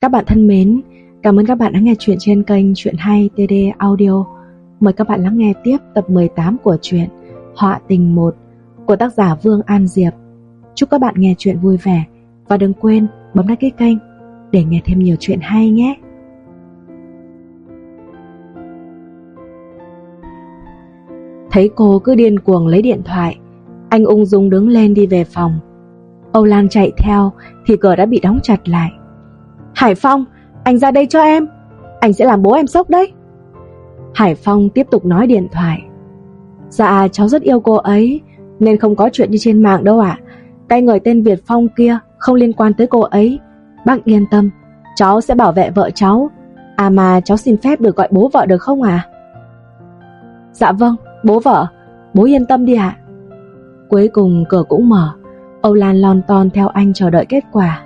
Các bạn thân mến, cảm ơn các bạn đã nghe chuyện trên kênh Chuyện Hay TD Audio. Mời các bạn lắng nghe tiếp tập 18 của truyện Họa Tình 1 của tác giả Vương An Diệp. Chúc các bạn nghe chuyện vui vẻ và đừng quên bấm đăng ký kênh để nghe thêm nhiều chuyện hay nhé. Thấy cô cứ điên cuồng lấy điện thoại, anh ung dung đứng lên đi về phòng. Âu Lan chạy theo thì cửa đã bị đóng chặt lại. Hải Phong, anh ra đây cho em, anh sẽ làm bố em sốc đấy. Hải Phong tiếp tục nói điện thoại. Dạ, cháu rất yêu cô ấy, nên không có chuyện như trên mạng đâu ạ. Cái người tên Việt Phong kia không liên quan tới cô ấy. Bác yên tâm, cháu sẽ bảo vệ vợ cháu. À mà cháu xin phép được gọi bố vợ được không à? Dạ vâng, bố vợ, bố yên tâm đi ạ. Cuối cùng cửa cũng mở, Âu Lan lon ton theo anh chờ đợi kết quả.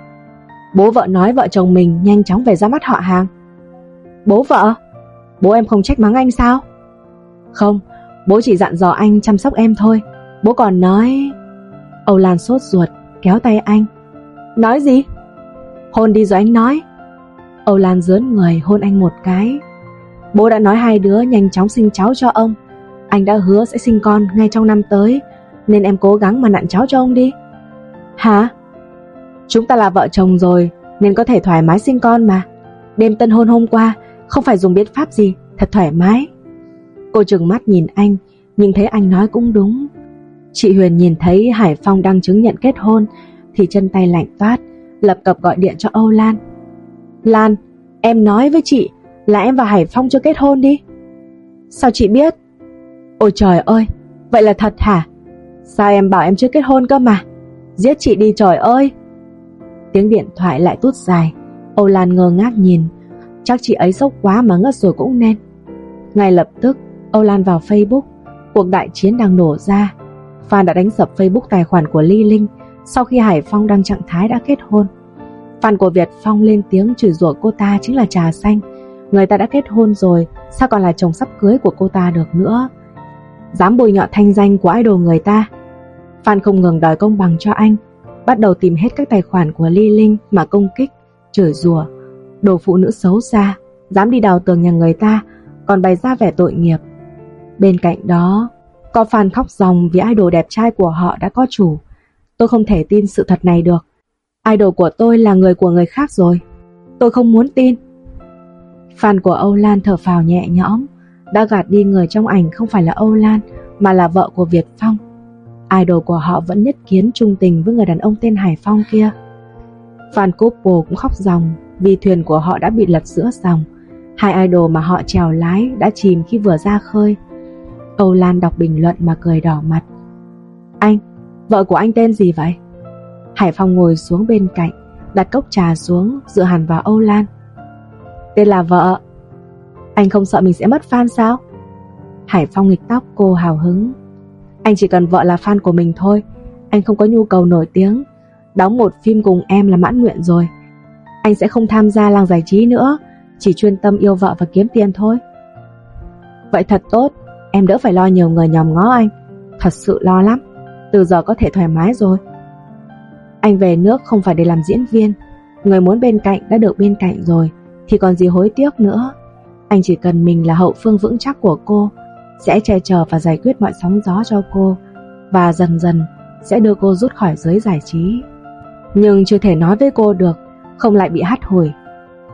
Bố vợ nói vợ chồng mình nhanh chóng về ra mắt họ hàng. Bố vợ? Bố em không trách mắng anh sao? Không, bố chỉ dặn dò anh chăm sóc em thôi. Bố còn nói... Âu Lan sốt ruột, kéo tay anh. Nói gì? Hôn đi rồi anh nói. Âu Lan dướn người hôn anh một cái. Bố đã nói hai đứa nhanh chóng sinh cháu cho ông. Anh đã hứa sẽ sinh con ngay trong năm tới, nên em cố gắng mà nặn cháu cho ông đi. Hả? Chúng ta là vợ chồng rồi, nên có thể thoải mái sinh con mà. Đêm tân hôn hôm qua, không phải dùng biện pháp gì, thật thoải mái. Cô trừng mắt nhìn anh, nhưng thấy anh nói cũng đúng. Chị Huyền nhìn thấy Hải Phong đang chứng nhận kết hôn, thì chân tay lạnh toát, lập cập gọi điện cho Âu Lan. Lan, em nói với chị là em và Hải Phong chưa kết hôn đi. Sao chị biết? Ôi trời ơi, vậy là thật hả? Sao em bảo em chưa kết hôn cơ mà? Giết chị đi trời ơi! Tiếng điện thoại lại tút dài, Âu Lan ngơ ngác nhìn, chắc chị ấy sốc quá mà ngất rồi cũng nên. Ngay lập tức, Âu Lan vào Facebook, cuộc đại chiến đang nổ ra. Phan đã đánh sập Facebook tài khoản của Ly Linh sau khi Hải Phong đăng trạng thái đã kết hôn. Fan của Việt Phong lên tiếng chửi rủa cô ta chính là trà xanh. Người ta đã kết hôn rồi, sao còn là chồng sắp cưới của cô ta được nữa? Dám bôi nhọ thanh danh của idol người ta. Fan không ngừng đòi công bằng cho anh, bắt đầu tìm hết các tài khoản của Ly Linh mà công kích, chửi rủa, đồ phụ nữ xấu xa, dám đi đào tường nhà người ta, còn bày ra vẻ tội nghiệp. Bên cạnh đó, có fan khóc ròng vì idol đẹp trai của họ đã có chủ. Tôi không thể tin sự thật này được. Idol của tôi là người của người khác rồi. Tôi không muốn tin. Fan của Âu Lan thở phào nhẹ nhõm, đã gạt đi người trong ảnh không phải là Âu Lan mà là vợ của Việt Phong. Idol của họ vẫn nhất kiến trung tình với người đàn ông tên Hải Phong kia. Fan couple cũng khóc ròng vì thuyền của họ đã bị lật giữa dòng. Hai idol mà họ trèo lái đã chìm khi vừa ra khơi. Âu Lan đọc bình luận mà cười đỏ mặt. Anh, vợ của anh tên gì vậy? Hải Phong ngồi xuống bên cạnh, đặt cốc trà xuống, dựa hẳn vào Âu Lan. Tên là vợ. Anh không sợ mình sẽ mất fan sao? Hải Phong nghịch tóc cô hào hứng. Anh chỉ cần vợ là fan của mình thôi, anh không có nhu cầu nổi tiếng. Đóng một phim cùng em là mãn nguyện rồi. Anh sẽ không tham gia làng giải trí nữa, chỉ chuyên tâm yêu vợ và kiếm tiền thôi. Vậy thật tốt, em đỡ phải lo nhiều người nhòm ngó anh. Thật sự lo lắm, từ giờ có thể thoải mái rồi. Anh về nước không phải để làm diễn viên, người muốn bên cạnh đã được bên cạnh rồi, thì còn gì hối tiếc nữa. Anh chỉ cần mình là hậu phương vững chắc của cô, sẽ che chở và giải quyết mọi sóng gió cho cô, và dần dần sẽ đưa cô rút khỏi giới giải trí. Nhưng chưa thể nói với cô được, không lại bị hắt hủi.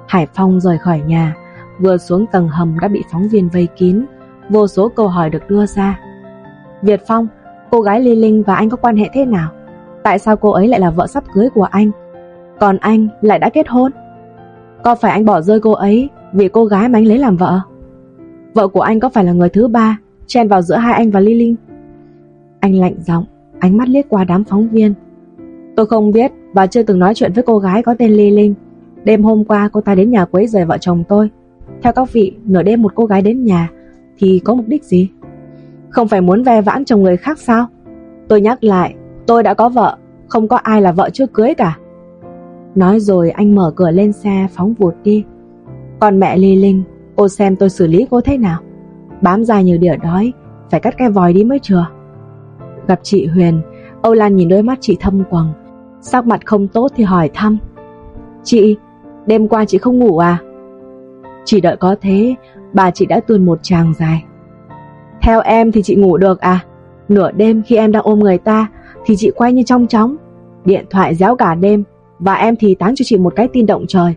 Hải Phong rời khỏi nhà, vừa xuống tầng hầm đã bị phóng viên vây kín, vô số câu hỏi được đưa ra. Việt Phong, cô gái Ly Linh và anh có quan hệ thế nào? Tại sao cô ấy lại là vợ sắp cưới của anh? Còn anh lại đã kết hôn? Có phải anh bỏ rơi cô ấy vì cô gái mà anh lấy làm vợ? Vợ của anh có phải là người thứ ba chen vào giữa hai anh và Ly Linh? Anh lạnh giọng, ánh mắt liếc qua đám phóng viên. Tôi không biết và chưa từng nói chuyện với cô gái có tên Ly Linh. Đêm hôm qua cô ta đến nhà quấy rầy vợ chồng tôi. Theo các vị, nửa đêm một cô gái đến nhà thì có mục đích gì? Không phải muốn ve vãn chồng người khác sao? Tôi nhắc lại, tôi đã có vợ, không có ai là vợ chưa cưới cả. Nói rồi anh mở cửa lên xe phóng vụt đi. Còn mẹ Ly Linh, cô xem tôi xử lý cô thế nào? Bám dài như đỉa đói, phải cắt cái vòi đi mới chưa? Gặp chị Huyền, Âu Lan nhìn đôi mắt chị thâm quầng, sắc mặt không tốt thì hỏi thăm. Chị, Đêm qua chị không ngủ à? Chỉ đợi có thế, bà chị đã tuôn một tràng dài. Theo em thì chị ngủ được à? Nửa đêm khi em đang ôm người ta thì chị quay như trong chóng. Điện thoại réo cả đêm và em thì tán cho chị một cái tin động trời.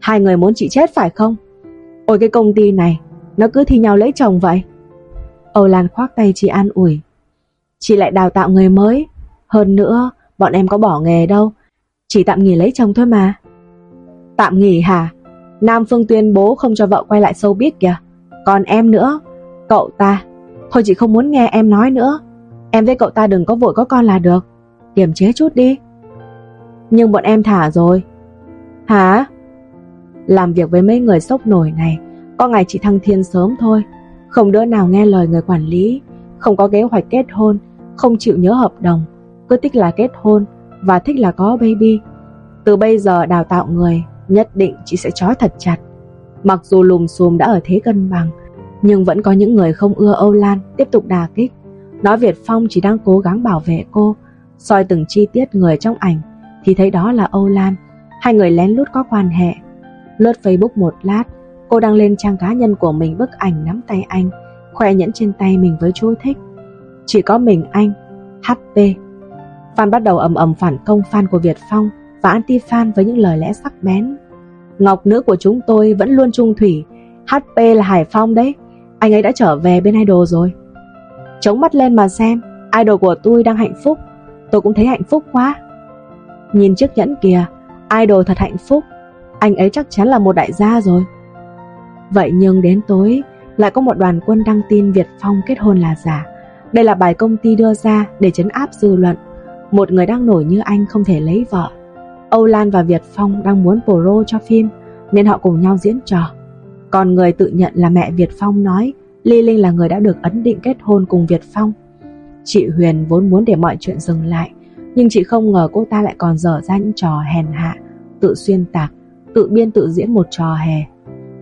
Hai người muốn chị chết phải không? Ôi cái công ty này, nó cứ thi nhau lấy chồng vậy. Âu Lan khoác tay chị an ủi. Chị lại đào tạo người mới. Hơn nữa, bọn em có bỏ nghề đâu. Chỉ tạm nghỉ lấy chồng thôi mà. Tạm nghỉ hả? Nam Phương tuyên bố không cho vợ quay lại showbiz kìa. Còn em nữa, cậu ta. Thôi chị không muốn nghe em nói nữa. Em với cậu ta đừng có vội có con là được. Kiềm chế chút đi. Nhưng bọn em thả rồi. Hả? Làm việc với mấy người sốc nổi này, có ngày chị thăng thiên sớm thôi. Không đứa nào nghe lời người quản lý, không có kế hoạch kết hôn, không chịu nhớ hợp đồng, cứ thích là kết hôn và thích là có baby. Từ bây giờ đào tạo người, nhất định chị sẽ trói thật chặt. Mặc dù lùm xùm đã ở thế cân bằng, nhưng vẫn có những người không ưa Âu Lan tiếp tục đà kích. Nói Việt Phong chỉ đang cố gắng bảo vệ cô, soi từng chi tiết người trong ảnh thì thấy đó là Âu Lan. Hai người lén lút có quan hệ. Lướt Facebook một lát, cô đăng lên trang cá nhân của mình bức ảnh nắm tay anh, khoe nhẫn trên tay mình với chú thích. Chỉ có mình anh, HP. Fan bắt đầu ầm ầm phản công fan của Việt Phong và anti-fan với những lời lẽ sắc bén. Ngọc nữ của chúng tôi vẫn luôn trung thủy, HP là Hải Phong đấy, anh ấy đã trở về bên idol rồi. Chống mắt lên mà xem, idol của tôi đang hạnh phúc, tôi cũng thấy hạnh phúc quá. Nhìn chiếc nhẫn kìa, idol thật hạnh phúc, anh ấy chắc chắn là một đại gia rồi. Vậy nhưng đến tối, lại có một đoàn quân đăng tin Việt Phong kết hôn là giả. Đây là bài công ty đưa ra để chấn áp dư luận. Một người đang nổi như anh không thể lấy vợ. Âu Lan và Việt Phong đang muốn pro cho phim nên họ cùng nhau diễn trò. Còn người tự nhận là mẹ Việt Phong nói Ly Linh là người đã được ấn định kết hôn cùng Việt Phong. Chị Huyền vốn muốn để mọi chuyện dừng lại nhưng chị không ngờ cô ta lại còn dở ra những trò hèn hạ, tự xuyên tạc, tự biên tự diễn một trò hề.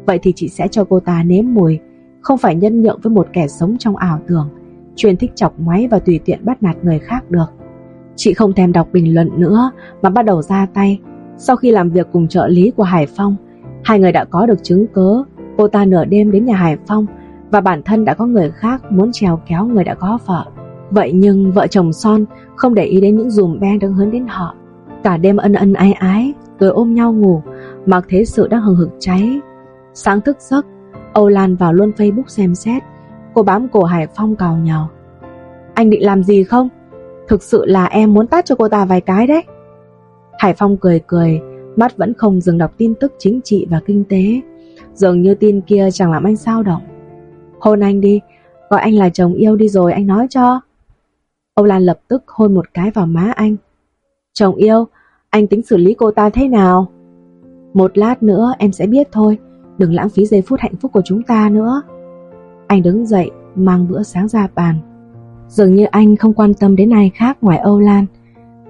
Vậy thì chị sẽ cho cô ta nếm mùi, không phải nhân nhượng với một kẻ sống trong ảo tưởng, chuyên thích chọc máy và tùy tiện bắt nạt người khác được. Chị không thèm đọc bình luận nữa mà bắt đầu ra tay. Sau khi làm việc cùng trợ lý của Hải Phong, hai người đã có được chứng cớ cô ta nửa đêm đến nhà Hải Phong và bản thân đã có người khác muốn trèo kéo người đã có vợ. Vậy nhưng vợ chồng son không để ý đến những dùm beng đang hướng đến họ. Cả đêm ân ân ái ái, rồi ôm nhau ngủ, mặc thế sự đang hừng hực cháy. Sáng thức giấc, Âu Lan vào luôn Facebook xem xét, cô bám cổ Hải Phong cào nhào. Anh định làm gì không? Thực sự là em muốn tát cho cô ta vài cái đấy. Hải Phong cười cười, mắt vẫn không dừng đọc tin tức chính trị và kinh tế. Dường như tin kia chẳng làm anh sao động. Hôn anh đi, gọi anh là chồng yêu đi rồi anh nói cho. Âu Lan lập tức hôn một cái vào má anh. Chồng yêu, anh tính xử lý cô ta thế nào? Một lát nữa em sẽ biết thôi, đừng lãng phí giây phút hạnh phúc của chúng ta nữa. Anh đứng dậy, mang bữa sáng ra bàn. Dường như anh không quan tâm đến ai khác ngoài Âu Lan.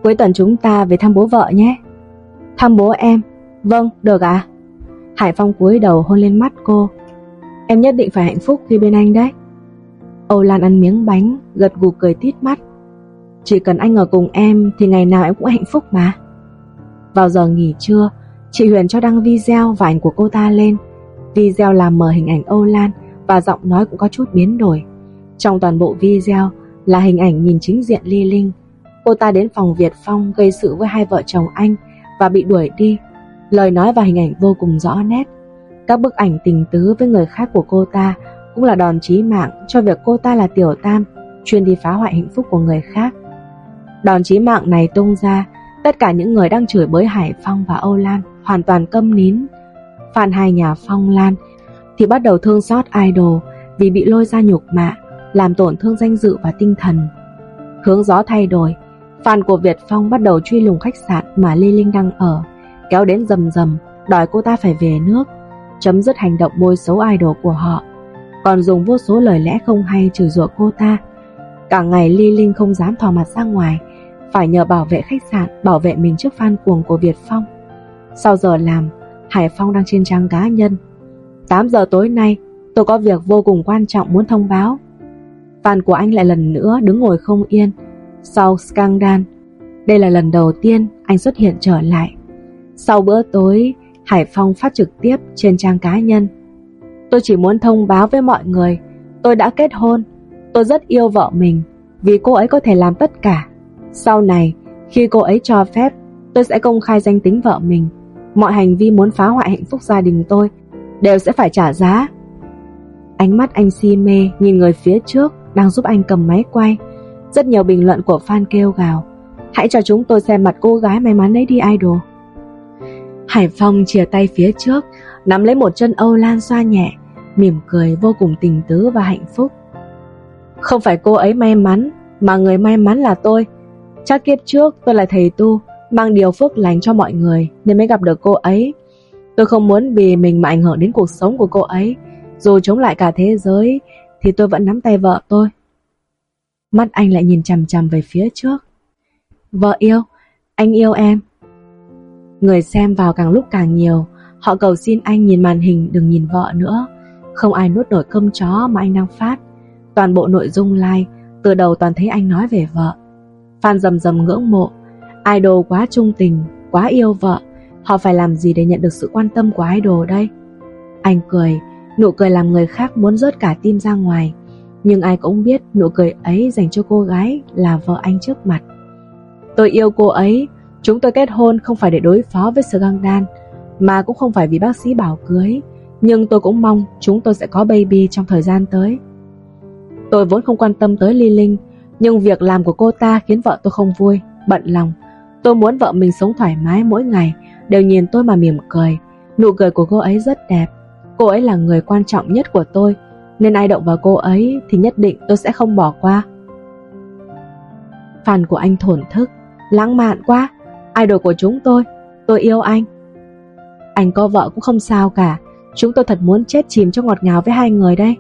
Cuối tuần chúng ta về thăm bố vợ nhé. Thăm bố em? Vâng, được ạ. À? Hải Phong cúi đầu hôn lên mắt cô. Em nhất định phải hạnh phúc khi bên anh đấy. Âu Lan ăn miếng bánh, gật gù cười tít mắt. Chỉ cần anh ở cùng em thì ngày nào em cũng hạnh phúc mà. Vào giờ nghỉ trưa, chị Huyền cho đăng video và ảnh của cô ta lên. Video làm mờ hình ảnh Âu Lan và giọng nói cũng có chút biến đổi. Trong toàn bộ video là hình ảnh nhìn chính diện Ly Linh. Cô ta đến phòng Việt Phong gây sự với hai vợ chồng anh và bị đuổi đi. Lời nói và hình ảnh vô cùng rõ nét. Các bức ảnh tình tứ với người khác của cô ta cũng là đòn chí mạng cho việc cô ta là tiểu tam, chuyên đi phá hoại hạnh phúc của người khác. Đòn chí mạng này tung ra, tất cả những người đang chửi bới Hải Phong và Âu Lan hoàn toàn câm nín. Phan hai nhà Phong Lan thì bắt đầu thương xót idol vì bị lôi ra nhục mạ, làm tổn thương danh dự và tinh thần. Hướng gió thay đổi, fan của Việt Phong bắt đầu truy lùng khách sạn mà Lê Linh đang ở, kéo đến rầm rầm, đòi cô ta phải về nước, chấm dứt hành động bôi xấu idol của họ, còn dùng vô số lời lẽ không hay chửi rủa cô ta. Cả ngày Lê Linh không dám thò mặt ra ngoài, phải nhờ bảo vệ khách sạn bảo vệ mình trước fan cuồng của Việt Phong. Sau giờ làm, Hải Phong đang trên trang cá nhân. 8 giờ tối nay, tôi có việc vô cùng quan trọng muốn thông báo. Fan của anh lại lần nữa đứng ngồi không yên. Sau scandal, đây là lần đầu tiên anh xuất hiện trở lại. Sau bữa tối, Hải Phong phát trực tiếp trên trang cá nhân. Tôi chỉ muốn thông báo với mọi người, tôi đã kết hôn, tôi rất yêu vợ mình, vì cô ấy có thể làm tất cả. Sau này, khi cô ấy cho phép, tôi sẽ công khai danh tính vợ mình. Mọi hành vi muốn phá hoại hạnh phúc gia đình tôi đều sẽ phải trả giá. Ánh mắt anh si mê nhìn người phía trước đang giúp anh cầm máy quay. Rất nhiều bình luận của fan kêu gào. Hãy cho chúng tôi xem mặt cô gái may mắn đấy đi idol. Hải Phong chia tay phía trước, nắm lấy một chân Âu Lan xoa nhẹ, mỉm cười vô cùng tình tứ và hạnh phúc. Không phải cô ấy may mắn, mà người may mắn là tôi. Chắc kiếp trước tôi là thầy tu, mang điều phước lành cho mọi người nên mới gặp được cô ấy. Tôi không muốn vì mình mà ảnh hưởng đến cuộc sống của cô ấy. Dù chống lại cả thế giới thì tôi vẫn nắm tay vợ tôi. Mắt anh lại nhìn chằm chằm về phía trước. Vợ yêu, anh yêu em. Người xem vào càng lúc càng nhiều, họ cầu xin anh nhìn màn hình đừng nhìn vợ nữa. Không ai nuốt nổi cơm chó mà anh đang phát. Toàn bộ nội dung like, từ đầu toàn thấy anh nói về vợ. Phan dầm dầm ngưỡng mộ, idol quá trung tình, quá yêu vợ. Họ phải làm gì để nhận được sự quan tâm của idol đây? Anh cười, nụ cười làm người khác muốn rớt cả tim ra ngoài. Nhưng ai cũng biết nụ cười ấy dành cho cô gái là vợ anh trước mặt. Tôi yêu cô ấy, chúng tôi kết hôn không phải để đối phó với Scandal, mà cũng không phải vì bác sĩ bảo cưới. Nhưng tôi cũng mong chúng tôi sẽ có baby trong thời gian tới. Tôi vốn không quan tâm tới Ly Linh, nhưng việc làm của cô ta khiến vợ tôi không vui, bận lòng. Tôi muốn vợ mình sống thoải mái mỗi ngày, đều nhìn tôi mà mỉm cười. Nụ cười của cô ấy rất đẹp. Cô ấy là người quan trọng nhất của tôi, nên ai động vào cô ấy thì nhất định tôi sẽ không bỏ qua. Phản của anh thổn thức, lãng mạn quá, idol của chúng tôi, tôi yêu anh. Anh có vợ cũng không sao cả, chúng tôi thật muốn chết chìm trong ngọt ngào với hai người đây.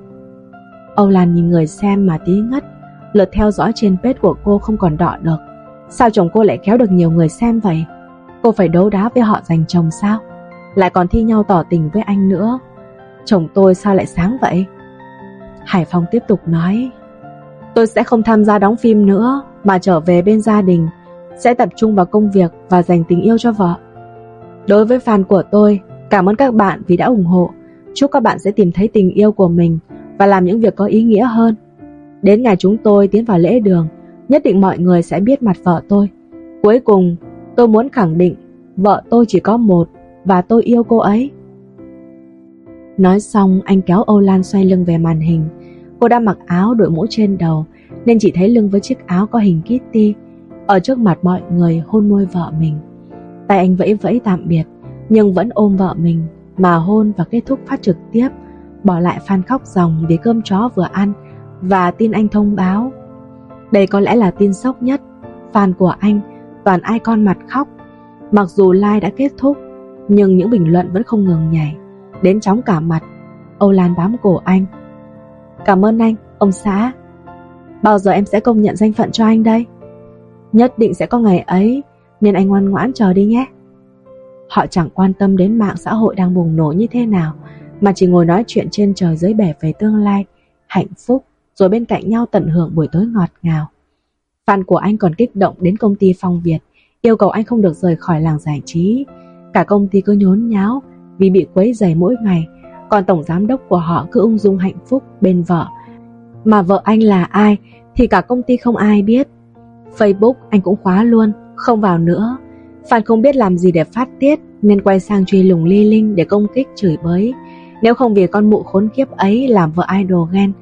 Âu Lan nhìn người xem mà tí ngất, lượt theo dõi trên page của cô không còn đọ được. Sao chồng cô lại kéo được nhiều người xem vậy? Cô phải đấu đá với họ giành chồng sao? Lại còn thi nhau tỏ tình với anh nữa. Chồng tôi sao lại sáng vậy? Hải Phong tiếp tục nói, Tôi sẽ không tham gia đóng phim nữa, Mà trở về bên gia đình Sẽ tập trung vào công việc và dành tình yêu cho vợ Đối với fan của tôi, Cảm ơn các bạn vì đã ủng hộ Chúc các bạn sẽ tìm thấy tình yêu của mình Và làm những việc có ý nghĩa hơn Đến ngày chúng tôi tiến vào lễ đường Nhất định mọi người sẽ biết mặt vợ tôi. Cuối cùng, tôi muốn khẳng định, Vợ tôi chỉ có một Và tôi yêu cô ấy. Nói xong, anh kéo Âu Lan xoay lưng về màn hình. Cô đã mặc áo đội mũ trên đầu, Nên chỉ thấy lưng với chiếc áo có hình Kitty Ở trước mặt mọi người hôn môi vợ mình. Tay anh vẫy vẫy tạm biệt, Nhưng vẫn ôm vợ mình, Mà hôn và kết thúc phát trực tiếp, Bỏ lại fan khóc ròng vì cơm chó vừa ăn Và tin anh thông báo. Đây có lẽ là tin sốc nhất Fan của anh Toàn ai con mặt khóc Mặc dù live đã kết thúc Nhưng những bình luận vẫn không ngừng nhảy Đến chóng cả mặt Âu Lan bám cổ anh Cảm ơn anh, ông xã. Bao giờ em sẽ công nhận danh phận cho anh đây? Nhất định sẽ có ngày ấy, nên anh ngoan ngoãn chờ đi nhé. Họ chẳng quan tâm đến mạng xã hội đang bùng nổ như thế nào, mà chỉ ngồi nói chuyện trên trời dưới bể về tương lai, hạnh phúc, rồi bên cạnh nhau tận hưởng buổi tối ngọt ngào. Fan của anh còn kích động đến công ty Phong Việt, yêu cầu anh không được rời khỏi làng giải trí. Cả công ty cứ nhốn nháo vì bị quấy rầy mỗi ngày, còn tổng giám đốc của họ cứ ung dung hạnh phúc bên vợ. Mà vợ anh là ai thì cả công ty không ai biết. Facebook anh cũng khóa luôn, không vào nữa. Phan không biết làm gì để phát tiết nên quay sang truy lùng Ly Linh để công kích chửi bới. Nếu không vì con mụ khốn kiếp ấy làm vợ idol ghen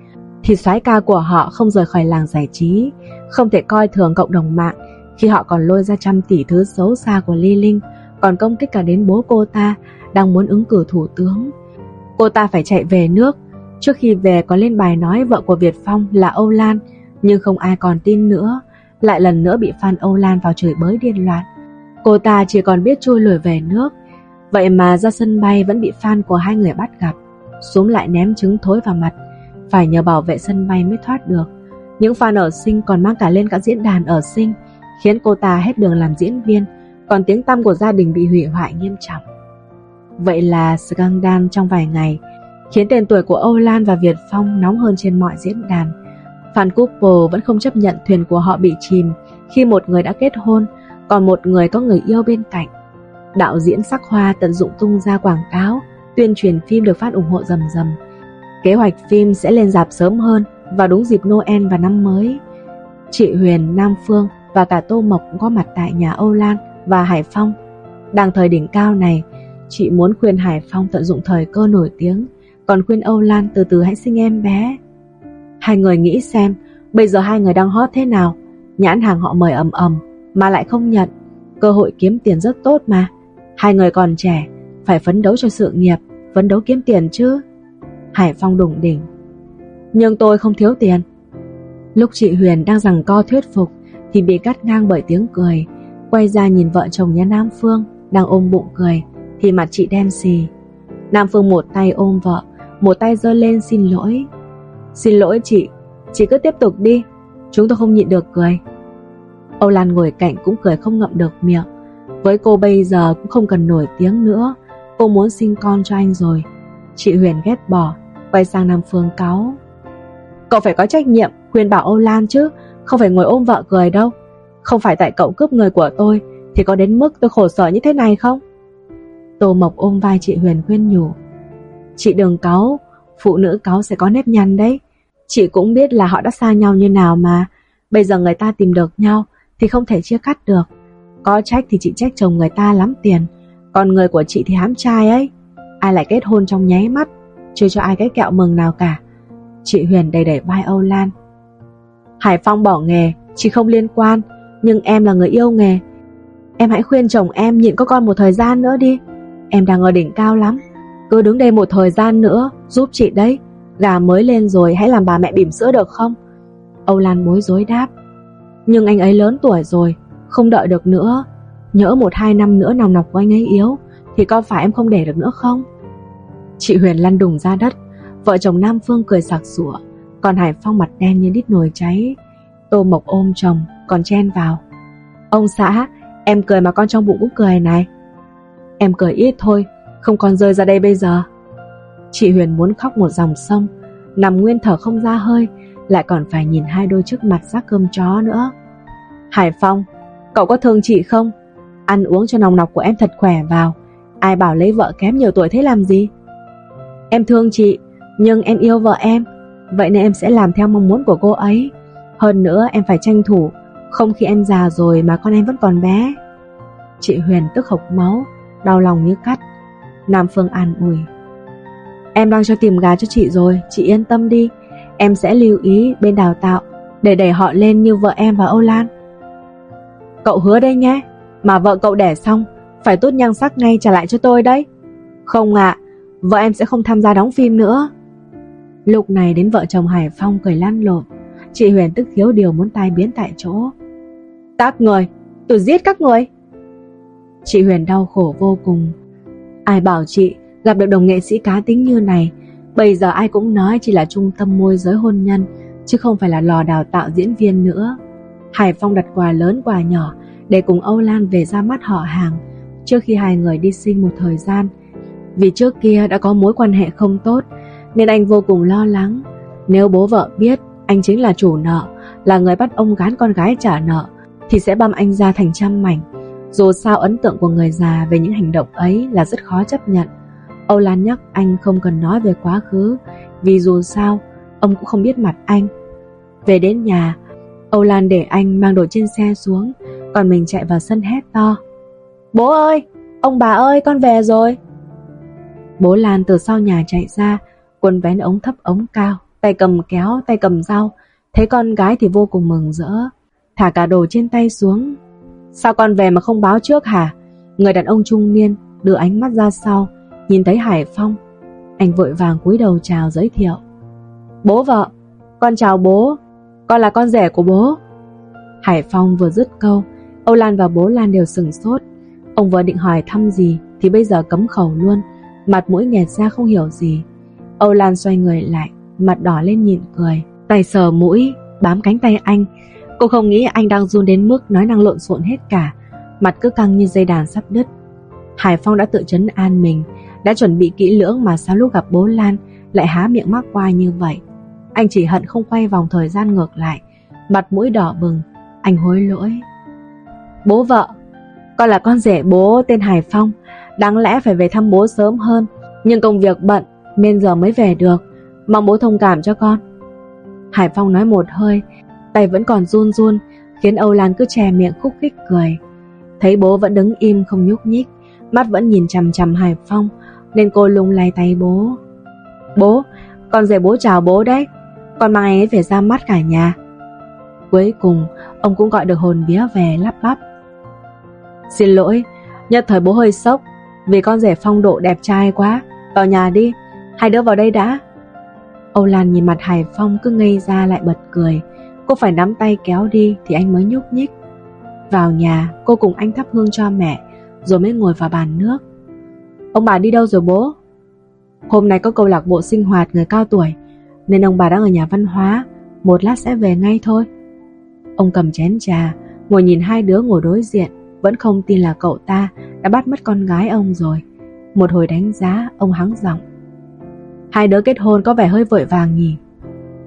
thì soái ca của họ không rời khỏi làng giải trí, không thể coi thường cộng đồng mạng khi họ còn lôi ra trăm tỷ thứ xấu xa của Ly Linh, còn công kích cả đến bố cô ta đang muốn ứng cử thủ tướng. Cô ta phải chạy về nước. Trước khi về có lên bài nói vợ của Việt Phong là Âu Lan Nhưng không ai còn tin nữa Lại lần nữa bị fan Âu Lan vào chửi bới điên loạn. Cô ta chỉ còn biết chui lùi về nước. Vậy mà ra sân bay vẫn bị fan của hai người bắt gặp Xuống lại ném trứng thối vào mặt phải nhờ bảo vệ sân bay mới thoát được Những fan ở sinh còn mang cả lên cả diễn đàn ở sinh Khiến cô ta hết đường làm diễn viên Còn tiếng tăm của gia đình bị hủy hoại nghiêm trọng Vậy là scandal trong vài ngày khiến tên tuổi của Âu Lan và Việt Phong nóng hơn trên mọi diễn đàn. Fan couple vẫn không chấp nhận thuyền của họ bị chìm khi một người đã kết hôn, còn một người có người yêu bên cạnh. Đạo diễn sắc hoa tận dụng tung ra quảng cáo, tuyên truyền phim được phát ủng hộ rầm rầm. Kế hoạch phim sẽ lên dạp sớm hơn vào đúng dịp Noel và năm mới. Chị Huyền, Nam Phương và cả Tô Mộc cũng có mặt tại nhà Âu Lan và Hải Phong. Đang thời đỉnh cao này, chị muốn khuyên Hải Phong tận dụng thời cơ nổi tiếng, còn khuyên Âu Lan từ từ hãy sinh em bé. Hai người nghĩ xem, bây giờ hai người đang hot thế nào, nhãn hàng họ mời ầm ầm mà lại không nhận, cơ hội kiếm tiền rất tốt mà. Hai người còn trẻ, phải phấn đấu cho sự nghiệp, phấn đấu kiếm tiền chứ. Hải Phong đủng đỉnh. Nhưng tôi không thiếu tiền. Lúc chị Huyền đang rằng co thuyết phục thì bị cắt ngang bởi tiếng cười. Quay ra nhìn vợ chồng nhà Nam Phương đang ôm bụng cười thì mặt chị đen xì. Nam Phương một tay ôm vợ, một tay giơ lên xin lỗi. Xin lỗi chị, chị cứ tiếp tục đi, chúng tôi không nhịn được cười. Âu Lan ngồi cạnh cũng cười không ngậm được miệng. Với cô bây giờ cũng không cần nổi tiếng nữa, cô muốn sinh con cho anh rồi. Chị Huyền ghét bỏ, quay sang Nam Phương cáu. Cậu phải có trách nhiệm khuyên bảo Âu Lan chứ, không phải ngồi ôm vợ cười đâu. Không phải tại cậu cướp người của tôi, thì có đến mức tôi khổ sở như thế này không? Tô Mộc ôm vai chị Huyền khuyên nhủ. Chị đừng cáu, phụ nữ cáu sẽ có nếp nhăn đấy. Chị cũng biết là họ đã xa nhau như nào mà. Bây giờ người ta tìm được nhau thì không thể chia cắt được. Có trách thì chị trách chồng người ta lắm tiền, còn người của chị thì hám trai ấy. Ai lại kết hôn trong nháy mắt, chưa cho ai cái kẹo mừng nào cả. Chị Huyền đầy đẩy vai Âu Lan. Hải Phong bỏ nghề, chị không liên quan, nhưng em là người yêu nghề. Em hãy khuyên chồng em nhịn có con một thời gian nữa đi. Em đang ở đỉnh cao lắm, cứ đứng đây một thời gian nữa, giúp chị đấy. Gà mới lên rồi hãy làm bà mẹ bỉm sữa được không? Âu Lan bối rối đáp. Nhưng anh ấy lớn tuổi rồi, không đợi được nữa. Nhỡ một hai năm nữa nòng nọc của anh ấy yếu, thì có phải em không để được nữa không? Chị Huyền lăn đùng ra đất, vợ chồng Nam Phương cười sặc sủa, còn Hải Phong mặt đen như đít nồi cháy. Tô Mộc ôm chồng, còn chen vào. Ông xã, em cười mà con trong bụng cũng cười này. Em cười ít thôi, không còn rơi ra đây bây giờ. Chị Huyền muốn khóc một dòng sông, nằm nguyên thở không ra hơi, lại còn phải nhìn hai đôi trước mặt rác cơm chó nữa. Hải Phong, cậu có thương chị không? Ăn uống cho nòng nọc của em thật khỏe vào. Ai bảo lấy vợ kém nhiều tuổi thế làm gì? Em thương chị, nhưng em yêu vợ em. Vậy nên em sẽ làm theo mong muốn của cô ấy. Hơn nữa em phải tranh thủ, không khi em già rồi mà con em vẫn còn bé. Chị Huyền tức hộc máu, đau lòng như cắt. Nam Phương an ủi. Em đang cho tìm gà cho chị rồi, chị yên tâm đi. Em sẽ lưu ý bên đào tạo để đẩy họ lên như vợ em và Âu Lan. Cậu hứa đây nhé, mà vợ cậu đẻ xong, phải tốt nhan sắc ngay trả lại cho tôi đấy. Không ạ, vợ em sẽ không tham gia đóng phim nữa. Lúc này đến vợ chồng Hải Phong cười lăn lộn, chị Huyền tức thiếu điều muốn tai biến tại chỗ. Các người, tôi giết các người. Chị Huyền đau khổ vô cùng. Ai bảo chị gặp được đồng nghệ sĩ cá tính như này, bây giờ ai cũng nói chỉ là trung tâm môi giới hôn nhân, chứ không phải là lò đào tạo diễn viên nữa. Hải Phong đặt quà lớn quà nhỏ để cùng Âu Lan về ra mắt họ hàng trước khi hai người đi sinh một thời gian. Vì trước kia đã có mối quan hệ không tốt nên anh vô cùng lo lắng. Nếu bố vợ biết anh chính là chủ nợ, là người bắt ông gán con gái trả nợ thì sẽ băm anh ra thành trăm mảnh. Dù sao ấn tượng của người già về những hành động ấy là rất khó chấp nhận. Âu Lan nhắc anh không cần nói về quá khứ vì dù sao ông cũng không biết mặt anh. Về đến nhà, Âu Lan để anh mang đồ trên xe xuống, còn mình chạy vào sân hét to. Bố ơi, ông bà ơi, con về rồi. Bố Lan từ sau nhà chạy ra, quần vén ống thấp ống cao, tay cầm kéo, tay cầm dao. Thấy con gái thì vô cùng mừng rỡ, thả cả đồ trên tay xuống. Sao con về mà không báo trước hả? Người đàn ông trung niên đưa ánh mắt ra sau, nhìn thấy Hải Phong. Anh vội vàng cúi đầu chào giới thiệu. Bố vợ, con chào bố, con là con rể của bố. Hải Phong vừa dứt câu, Âu Lan và bố Lan đều sừng sốt. Ông vừa định hỏi thăm gì thì bây giờ cấm khẩu luôn, mặt mũi nghẹt ra không hiểu gì. Âu Lan xoay người lại, mặt đỏ lên nhịn cười, tay sờ mũi, bám cánh tay anh. Cô không nghĩ anh đang run đến mức nói năng lộn xộn hết cả, mặt cứ căng như dây đàn sắp đứt. Hải Phong đã tự chấn an mình, đã chuẩn bị kỹ lưỡng mà sao lúc gặp bố Lan lại há miệng mắc qua như vậy. Anh chỉ hận không quay vòng thời gian ngược lại, mặt mũi đỏ bừng, anh hối lỗi. Bố vợ, Con là con rể bố tên Hải Phong Đáng lẽ phải về thăm bố sớm hơn. Nhưng công việc bận nên giờ mới về được. Mong bố thông cảm cho con. Hải Phong nói một hơi Tay vẫn còn run run Khiến Âu Lan cứ che miệng khúc khích cười. Thấy bố vẫn đứng im không nhúc nhích Mắt vẫn nhìn chằm chằm Hải Phong Nên cô lung lay tay bố. Bố, con dạy bố chào bố đấy. Con mang ấy về ra mắt cả nhà. Cuối cùng Ông cũng gọi được hồn vía về lắp bắp. Xin lỗi Nhất thời bố hơi sốc. Vì con rể phong độ đẹp trai quá. Vào nhà đi, Hai đứa vào đây đã. Âu Lan nhìn mặt Hải Phong cứ ngây ra lại bật cười. Cô phải nắm tay kéo đi Thì anh mới nhúc nhích. Vào nhà, cô cùng anh thắp hương cho mẹ, Rồi mới ngồi vào bàn nước. Ông bà đi đâu rồi bố? Hôm nay có câu lạc bộ sinh hoạt người cao tuổi, Nên ông bà đang ở nhà văn hóa. Một lát sẽ về ngay thôi. Ông cầm chén trà, Ngồi nhìn hai đứa ngồi đối diện. Vẫn không tin là cậu ta đã bắt mất con gái ông rồi. Một hồi đánh giá Ông hắng giọng. Hai đứa kết hôn có vẻ hơi vội vàng nhỉ?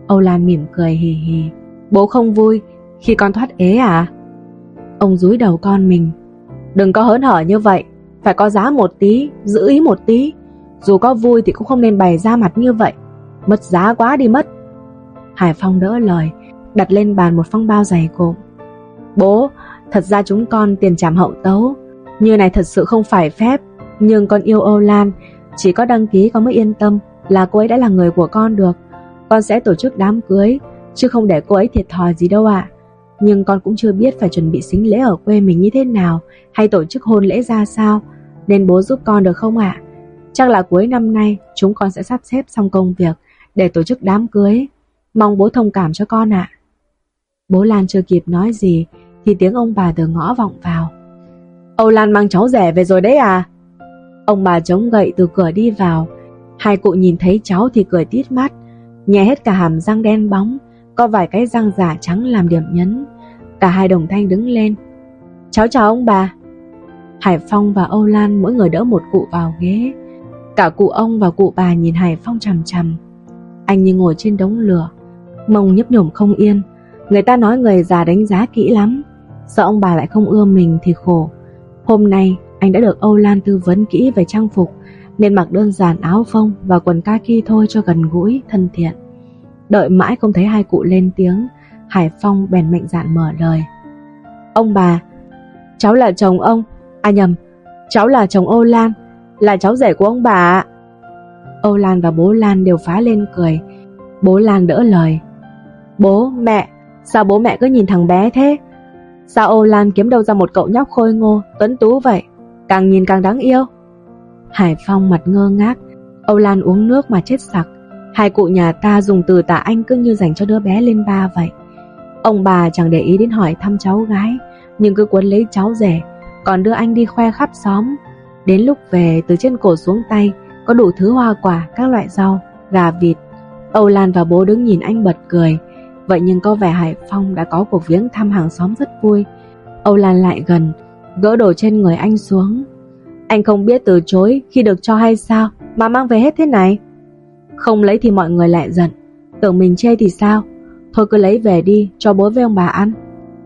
Âu Lan mỉm cười hì hì. Bố không vui khi con thoát ế à? Ông dúi đầu con mình. Đừng có hớn hở như vậy. Phải có giá một tí, giữ ý một tí. Dù có vui thì cũng không nên bày ra mặt như vậy. Mất giá quá đi mất. Hải Phong đỡ lời Đặt lên bàn một phong bao dày cộm. Bố, thật ra chúng con tiền trảm hậu tấu. Như này thật sự không phải phép, Nhưng con yêu Âu Lan Chỉ có đăng ký con mới yên tâm Là cô ấy đã là người của con được. Con sẽ tổ chức đám cưới, Chứ không để cô ấy thiệt thòi gì đâu ạ. Nhưng con cũng chưa biết phải chuẩn bị xính lễ ở quê mình như thế nào, Hay tổ chức hôn lễ ra sao. Nên bố giúp con được không ạ? Chắc là cuối năm nay, Chúng con sẽ sắp xếp xong công việc Để tổ chức đám cưới. Mong bố thông cảm cho con ạ. Bố Lan chưa kịp nói gì thì tiếng ông bà từ ngõ vọng vào. Âu Lan mang cháu rẻ về rồi đấy à? Ông bà chống gậy từ cửa đi vào. Hai cụ nhìn thấy cháu thì cười tít mắt. Nhè hết cả hàm răng đen bóng, Có vài cái răng giả trắng làm điểm nhấn. Cả hai đồng thanh đứng lên. Cháu chào ông bà. Hải Phong và Âu Lan mỗi người đỡ một cụ vào ghế. Cả cụ ông và cụ bà nhìn Hải Phong chằm chằm. Anh như ngồi trên đống lửa, Mông nhấp nhổm không yên. Người ta nói người già đánh giá kỹ lắm. Sợ ông bà lại không ưa mình thì khổ. Hôm nay anh đã được Âu Lan tư vấn kỹ về trang phục Nên mặc đơn giản áo phông và quần kaki thôi cho gần gũi, thân thiện. Đợi mãi không thấy hai cụ lên tiếng Hải Phong bèn mạnh dạn mở lời. Ông bà Cháu là chồng ông À nhầm Cháu là chồng Âu Lan Là cháu rể của ông bà ạ. Âu Lan và bố Lan đều phá lên cười. Bố Lan đỡ lời. Bố, mẹ Sao bố mẹ cứ nhìn thằng bé thế? Sao Âu Lan kiếm đâu ra một cậu nhóc khôi ngô Tuấn tú vậy? Càng nhìn càng đáng yêu. Hải Phong mặt ngơ ngác. Âu Lan uống nước mà chết sặc. Hai cụ nhà ta dùng từ tả anh cứ như dành cho đứa bé lên ba vậy. Ông bà chẳng để ý đến hỏi thăm cháu gái Nhưng cứ cuốn lấy cháu rể. Còn đưa anh đi khoe khắp xóm. Đến lúc về từ trên cổ xuống tay Có đủ thứ hoa quả, các loại rau, gà vịt. Âu Lan và bố đứng nhìn anh bật cười. Vậy nhưng có vẻ Hải Phong đã có cuộc viếng thăm hàng xóm rất vui. Âu Lan lại gần, Gỡ đồ trên người anh xuống. Anh không biết từ chối khi được cho hay sao, Mà mang về hết thế này? Không lấy thì mọi người lại giận. Tưởng mình chê thì sao? Thôi cứ lấy về đi, cho bố với ông bà ăn.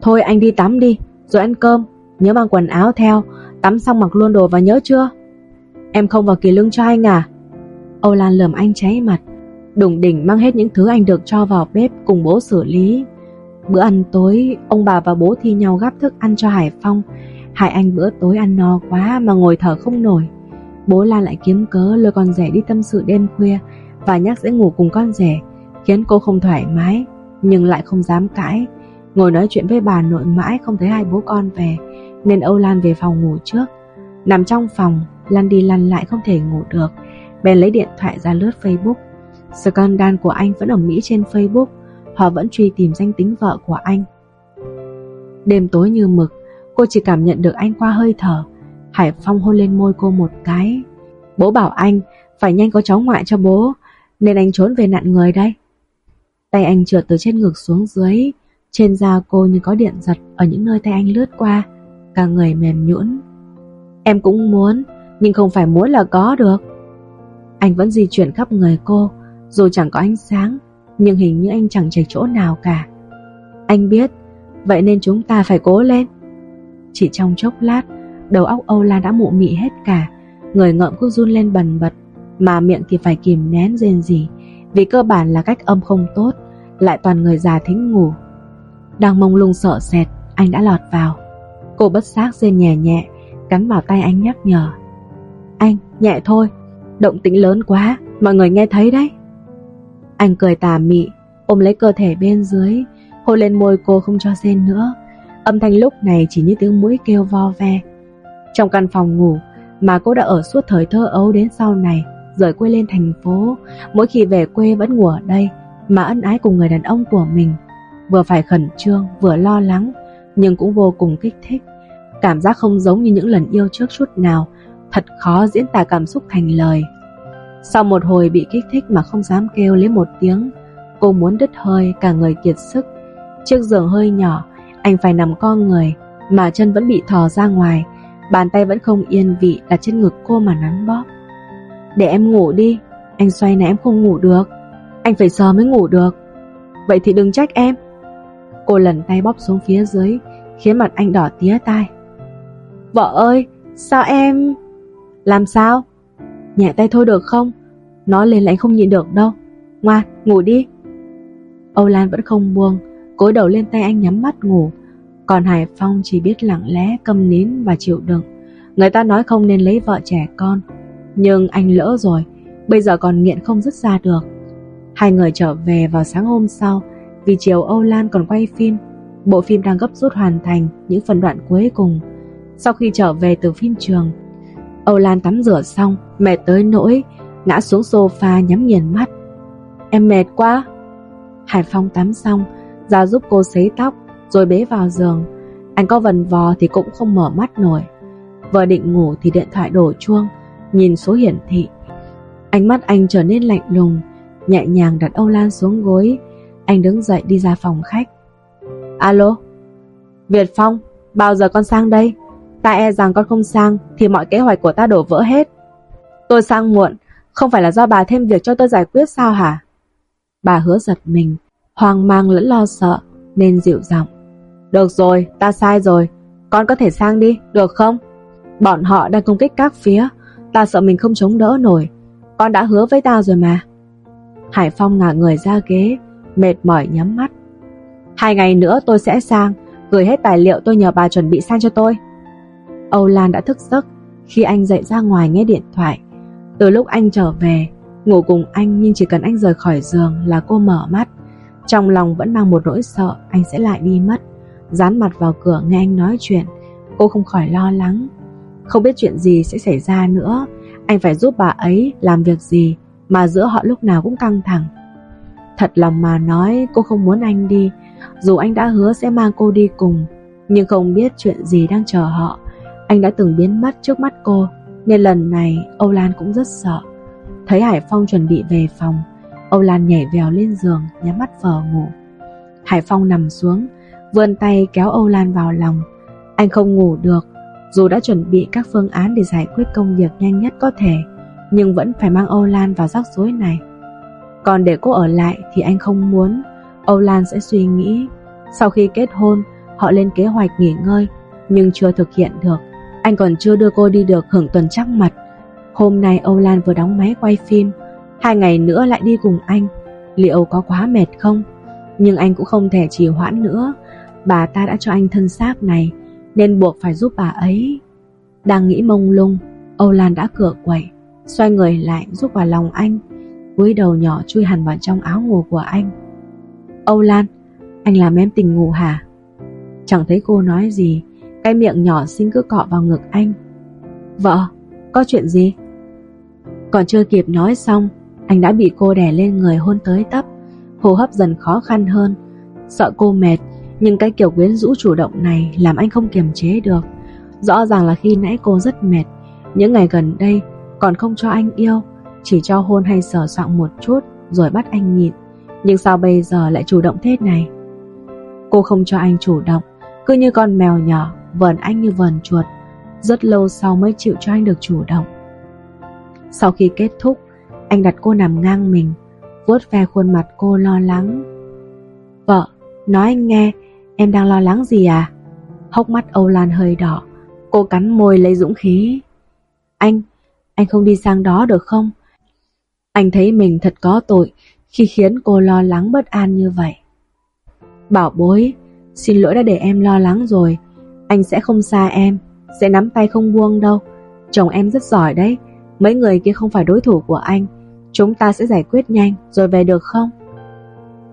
Thôi anh đi tắm đi, Rồi ăn cơm. Nhớ mang quần áo theo, Tắm xong mặc luôn đồ và nhớ chưa? Em không vào kỳ lương cho anh à? Âu Lan lườm anh cháy mặt. Đùng đỉnh mang hết những thứ anh được cho vào bếp cùng bố xử lý. Bữa ăn tối, ông bà và bố thi nhau gắp thức ăn cho Hải Phong. Hải Anh bữa tối ăn no quá mà ngồi thở không nổi. Bố Lan lại kiếm cớ lôi con rể đi tâm sự đêm khuya và nhắc sẽ ngủ cùng con rể, khiến cô không thoải mái, nhưng lại không dám cãi. Ngồi nói chuyện với bà nội mãi không thấy hai bố con về, nên Âu Lan về phòng ngủ trước. Nằm trong phòng, Lan đi lăn lại không thể ngủ được, bèn lấy điện thoại ra lướt Facebook. Scandal của anh vẫn ở Mỹ trên Facebook, Họ vẫn truy tìm danh tính vợ của anh. Đêm tối như mực, Cô chỉ cảm nhận được anh qua hơi thở. Hải Phong hôn lên môi cô một cái. Bố bảo anh, Phải nhanh có cháu ngoại cho bố, Nên anh trốn về nạn người đây. Tay anh trượt từ trên ngực xuống dưới, Trên da cô như có điện giật Ở những nơi tay anh lướt qua, Cả người mềm nhũn. Em cũng muốn, Nhưng không phải muốn là có được. Anh vẫn di chuyển khắp người cô dù chẳng có ánh sáng Nhưng hình như anh chẳng chảy chỗ nào cả. Anh biết Vậy nên chúng ta phải cố lên. Chỉ trong chốc lát Đầu óc Âu Lan đã mụ mị hết cả. Người ngợm cứ run lên bần bật Mà miệng thì phải kìm nén rên gì Vì cơ bản là cách âm không tốt Lại toàn người già thính ngủ. Đang mông lung sợ sệt Anh đã lọt vào. Cô bất giác rên nhẹ nhẹ Cắn vào tay anh nhắc nhở. Anh, nhẹ thôi Động tĩnh lớn quá, mọi người nghe thấy đấy. Anh cười tà mị, Ôm lấy cơ thể bên dưới, Hôn lên môi cô không cho rên nữa. Âm thanh lúc này chỉ như tiếng mũi kêu vo ve. Trong căn phòng ngủ Mà cô đã ở suốt thời thơ ấu đến sau này, Rời quê lên thành phố, Mỗi khi về quê vẫn ngủ ở đây Mà ân ái cùng người đàn ông của mình. Vừa phải khẩn trương, vừa lo lắng, Nhưng cũng vô cùng kích thích. Cảm giác không giống như những lần yêu trước chút nào, Thật khó diễn tả cảm xúc thành lời. Sau một hồi bị kích thích mà không dám kêu lấy một tiếng, Cô muốn đứt hơi cả người kiệt sức. Chiếc giường hơi nhỏ, Anh phải nằm con người, Mà chân vẫn bị thò ra ngoài, Bàn tay vẫn không yên vị đặt trên ngực cô mà nắn bóp. Để em ngủ đi, Anh xoay này em không ngủ được, Anh phải sờ mới ngủ được. Vậy thì đừng trách em. Cô lần tay bóp xuống phía dưới, Khiến mặt anh đỏ tía tai. Vợ ơi, sao em, Làm sao? Nhẹ tay thôi được không? Nó lên là anh không nhịn được đâu. Ngoan, ngủ đi. Âu Lan vẫn không buông, cúi đầu lên tay anh nhắm mắt ngủ. Còn Hải Phong chỉ biết lặng lẽ câm nín và chịu đựng. Người ta nói không nên lấy vợ trẻ con, Nhưng anh lỡ rồi. Bây giờ còn nghiện không dứt ra được. Hai người trở về vào sáng hôm sau, Vì chiều Âu Lan còn quay phim. Bộ phim đang gấp rút hoàn thành Những phần đoạn cuối cùng. Sau khi trở về từ phim trường Âu Lan tắm rửa xong Mệt tới nỗi Ngã xuống sofa nhắm nghiền mắt. Em mệt quá. Hải Phong tắm xong, ra giúp cô sấy tóc, Rồi bế vào giường. Anh có vần vò thì cũng không mở mắt nổi. Vừa định ngủ thì điện thoại đổ chuông, Nhìn số hiển thị. Ánh mắt anh trở nên lạnh lùng, Nhẹ nhàng đặt Âu Lan xuống gối. Anh đứng dậy đi ra phòng khách. Alo? Việt Phong, Bao giờ con sang đây? Ta e rằng con không sang Thì mọi kế hoạch của ta đổ vỡ hết Tôi sang muộn Không phải là do bà thêm việc cho tôi giải quyết sao hả Bà hứa giật mình hoang mang lẫn lo sợ, nên dịu giọng. Được rồi, ta sai rồi, con có thể sang đi, được không? Bọn họ đang công kích các phía, ta sợ mình không chống đỡ nổi, con đã hứa với ta rồi mà. Hải Phong ngả người ra ghế, mệt mỏi nhắm mắt. Hai ngày nữa tôi sẽ sang, gửi hết tài liệu tôi nhờ bà chuẩn bị sang cho tôi. Âu Lan đã thức giấc khi anh dậy ra ngoài nghe điện thoại. Từ lúc anh trở về, ngủ cùng anh nhưng chỉ cần anh rời khỏi giường là cô mở mắt. Trong lòng vẫn mang một nỗi sợ anh sẽ lại đi mất. Dán mặt vào cửa nghe anh nói chuyện Cô không khỏi lo lắng. Không biết chuyện gì sẽ xảy ra nữa Anh phải giúp bà ấy làm việc gì Mà giữa họ lúc nào cũng căng thẳng. Thật lòng mà nói cô không muốn anh đi. Dù anh đã hứa sẽ mang cô đi cùng Nhưng không biết chuyện gì đang chờ họ. Anh đã từng biến mất trước mắt cô, Nên lần này Âu Lan cũng rất sợ. Thấy Hải Phong chuẩn bị về phòng, Âu Lan nhảy vèo lên giường, Nhắm mắt vờ ngủ. Hải Phong nằm xuống, Vươn tay kéo Âu Lan vào lòng. Anh không ngủ được, Dù đã chuẩn bị các phương án để giải quyết công việc nhanh nhất có thể, Nhưng vẫn phải mang Âu Lan vào rắc rối này. Còn để cô ở lại thì anh không muốn. Âu Lan sẽ suy nghĩ. Sau khi kết hôn, Họ lên kế hoạch nghỉ ngơi, Nhưng chưa thực hiện được. Anh còn chưa đưa cô đi được hưởng tuần trắc mặt Hôm nay Âu Lan vừa đóng máy quay phim, Hai ngày nữa lại đi cùng anh. Liệu có quá mệt không? Nhưng anh cũng không thể trì hoãn nữa. Bà ta đã cho anh thân xác này, Nên buộc phải giúp bà ấy. Đang nghĩ mông lung, Âu Lan đã cửa quậy, Xoay người lại giúp vào lòng anh, cúi đầu nhỏ chui hẳn vào trong áo ngủ của anh. Âu Lan, Anh làm em tình ngủ hả? Chẳng thấy cô nói gì cái miệng nhỏ xinh cứ cọ vào ngực anh. Vợ, Có chuyện gì? Còn chưa kịp nói xong, anh đã bị cô đè lên người hôn tới tấp, Hô hấp dần khó khăn hơn. Sợ cô mệt, Nhưng cái kiểu quyến rũ chủ động này Làm anh không kiềm chế được. Rõ ràng là khi nãy cô rất mệt, Những ngày gần đây còn không cho anh yêu, Chỉ cho hôn hay sờ soạn một chút Rồi bắt anh nhịn. Nhưng sao bây giờ lại chủ động thế này? Cô không cho anh chủ động, Cứ như con mèo nhỏ Vờn anh như vờn chuột Rất lâu sau mới chịu cho anh được chủ động Sau khi kết thúc anh đặt cô nằm ngang mình vuốt ve khuôn mặt cô lo lắng Vợ, nói anh nghe Em đang lo lắng gì à Hốc mắt Âu Lan hơi đỏ Cô cắn môi lấy dũng khí. Anh, anh không đi sang đó được không? Anh thấy mình thật có tội khi khiến cô lo lắng bất an như vậy. Bảo bối, xin lỗi đã để em lo lắng rồi. Anh sẽ không xa em, sẽ nắm tay không buông đâu. Chồng em rất giỏi đấy, mấy người kia không phải đối thủ của anh. Chúng ta sẽ giải quyết nhanh rồi về được không?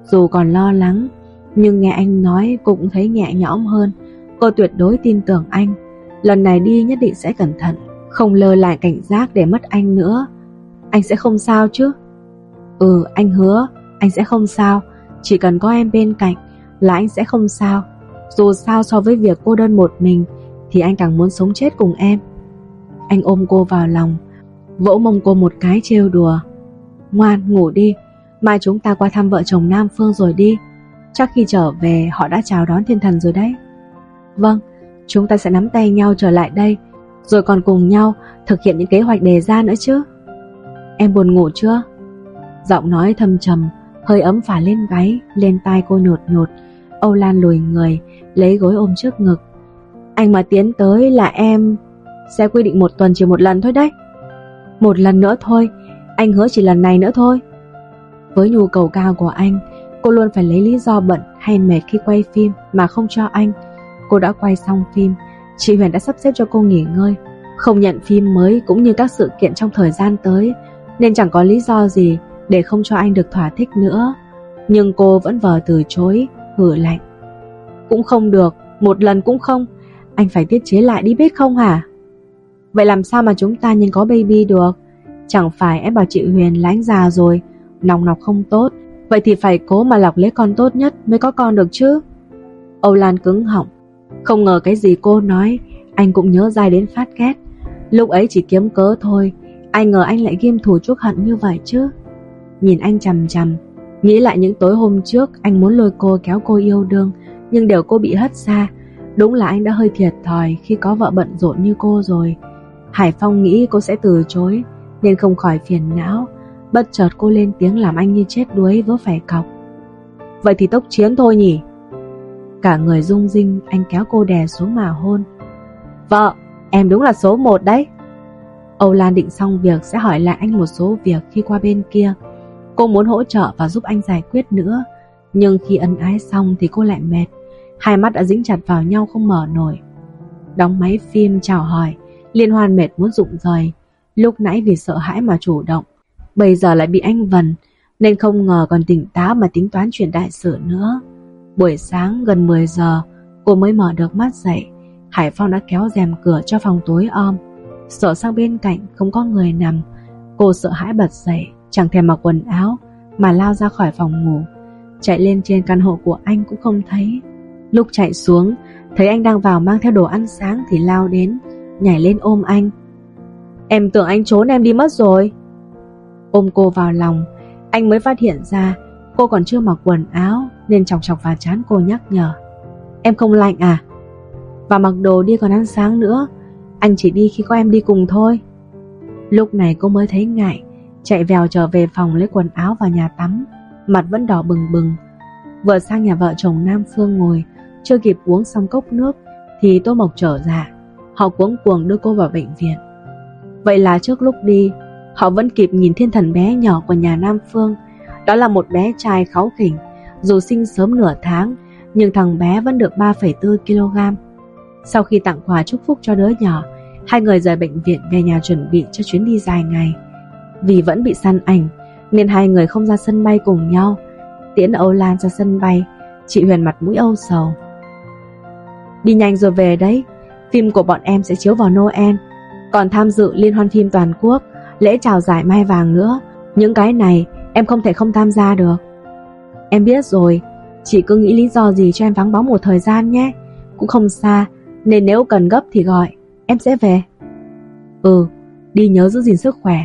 Dù còn lo lắng, nhưng nghe anh nói cũng thấy nhẹ nhõm hơn. Cô tuyệt đối tin tưởng anh. Lần này đi nhất định sẽ cẩn thận, không lơ lại cảnh giác để mất anh nữa. Anh sẽ không sao chứ? Ừ, anh hứa, anh sẽ không sao. Chỉ cần có em bên cạnh là anh sẽ không sao. Dù sao so với việc cô đơn một mình thì anh càng muốn sống chết cùng em. Anh ôm cô vào lòng, vỗ mông cô một cái trêu đùa. Ngoan, ngủ đi, mai chúng ta qua thăm vợ chồng Nam Phương rồi đi. Chắc khi trở về họ đã chào đón thiên thần rồi đấy. Vâng, chúng ta sẽ nắm tay nhau trở lại đây, rồi còn cùng nhau thực hiện những kế hoạch đề ra nữa chứ. Em buồn ngủ chưa? Giọng nói thâm trầm, hơi ấm phả lên gáy, lên tai cô nhột nhột. Âu Lan lùi người, lấy gối ôm trước ngực. Anh mà tiến tới là em sẽ quy định một tuần chỉ một lần thôi đấy. Một lần nữa thôi, anh hứa chỉ lần này nữa thôi. Với nhu cầu cao của anh, cô luôn phải lấy lý do bận hay mệt khi quay phim mà không cho anh. Cô đã quay xong phim, chị Huyền đã sắp xếp cho cô nghỉ ngơi, không nhận phim mới cũng như các sự kiện trong thời gian tới, nên chẳng có lý do gì để không cho anh được thỏa thích nữa. Nhưng cô vẫn vờ từ chối, hử lạnh. Cũng không được, một lần cũng không, anh phải tiết chế lại đi biết không hả? Vậy làm sao mà chúng ta nhìn có baby được? Chẳng phải em bảo chị Huyền lánh già rồi, nòng nọc không tốt, vậy thì phải cố mà lọc lấy con tốt nhất mới có con được chứ. Âu Lan cứng họng, không ngờ cái gì cô nói, anh cũng nhớ dai đến phát ghét. Lúc ấy chỉ kiếm cớ thôi, ai ngờ anh lại ghim thù chuốc hận như vậy chứ. Nhìn anh chằm chằm, nghĩ lại những tối hôm trước anh muốn lôi cô kéo cô yêu đương, nhưng đều cô bị hất xa. Đúng là anh đã hơi thiệt thòi khi có vợ bận rộn như cô rồi. Hải Phong nghĩ cô sẽ từ chối, nên không khỏi phiền não. Bất chợt cô lên tiếng làm anh như chết đuối vớ phải cọc. Vậy thì tốc chiến thôi nhỉ? Cả người rung rinh, anh kéo cô đè xuống mà hôn. Vợ, em đúng là số một đấy. Âu Lan định xong việc sẽ hỏi lại anh một số việc khi qua bên kia. Cô muốn hỗ trợ và giúp anh giải quyết nữa. Nhưng khi ân ái xong thì cô lại mệt. Hai mắt đã dính chặt vào nhau không mở nổi. Đóng máy phim chào hỏi. Liên hoan mệt muốn rụng rời. Lúc nãy vì sợ hãi mà chủ động. Bây giờ lại bị anh vần. Nên không ngờ còn tỉnh táo mà tính toán chuyện đại sự nữa. Buổi sáng gần 10 giờ, Cô mới mở được mắt dậy Hải Phong đã kéo rèm cửa cho phòng tối om Sợ sang bên cạnh không có người nằm, Cô sợ hãi bật dậy Chẳng thèm mặc quần áo, Mà lao ra khỏi phòng ngủ. Chạy lên trên căn hộ của anh cũng không thấy. Lúc chạy xuống, Thấy anh đang vào mang theo đồ ăn sáng Thì lao đến, Nhảy lên ôm anh. Em tưởng anh trốn em đi mất rồi. Ôm cô vào lòng, Anh mới phát hiện ra Cô còn chưa mặc quần áo Nên chọc chọc vào chán cô nhắc nhở. Em không lạnh à? Và mặc đồ đi còn ăn sáng nữa, Anh chỉ đi khi có em đi cùng thôi. Lúc này cô mới thấy ngại. Chạy vèo trở về phòng lấy quần áo vào nhà tắm. Mặt vẫn đỏ bừng bừng. Vừa sang nhà vợ chồng Nam Phương ngồi Chưa kịp uống xong cốc nước Thì Tô Mộc trở ra. Họ cuống cuồng đưa cô vào bệnh viện. Vậy là trước lúc đi Họ vẫn kịp nhìn thiên thần bé nhỏ của nhà Nam Phương. Đó là một bé trai kháu khỉnh, dù sinh sớm nửa tháng, nhưng thằng bé vẫn được 3,4 kg. Sau khi tặng quà chúc phúc cho đứa nhỏ, hai người rời bệnh viện về nhà chuẩn bị cho chuyến đi dài ngày. Vì vẫn bị săn ảnh, nên hai người không ra sân bay cùng nhau. Tiễn Âu Lan ra sân bay, chị Huyền mặt mũi âu sầu. Đi nhanh rồi về đấy, phim của bọn em sẽ chiếu vào Noel, còn tham dự liên hoan phim toàn quốc, lễ chào giải Mai Vàng nữa. Những cái này Em không thể không tham gia được Em biết rồi Chị cứ nghĩ lý do gì cho em vắng bóng một thời gian nhé Cũng không xa Nên nếu cần gấp thì gọi Em sẽ về Ừ Đi nhớ giữ gìn sức khỏe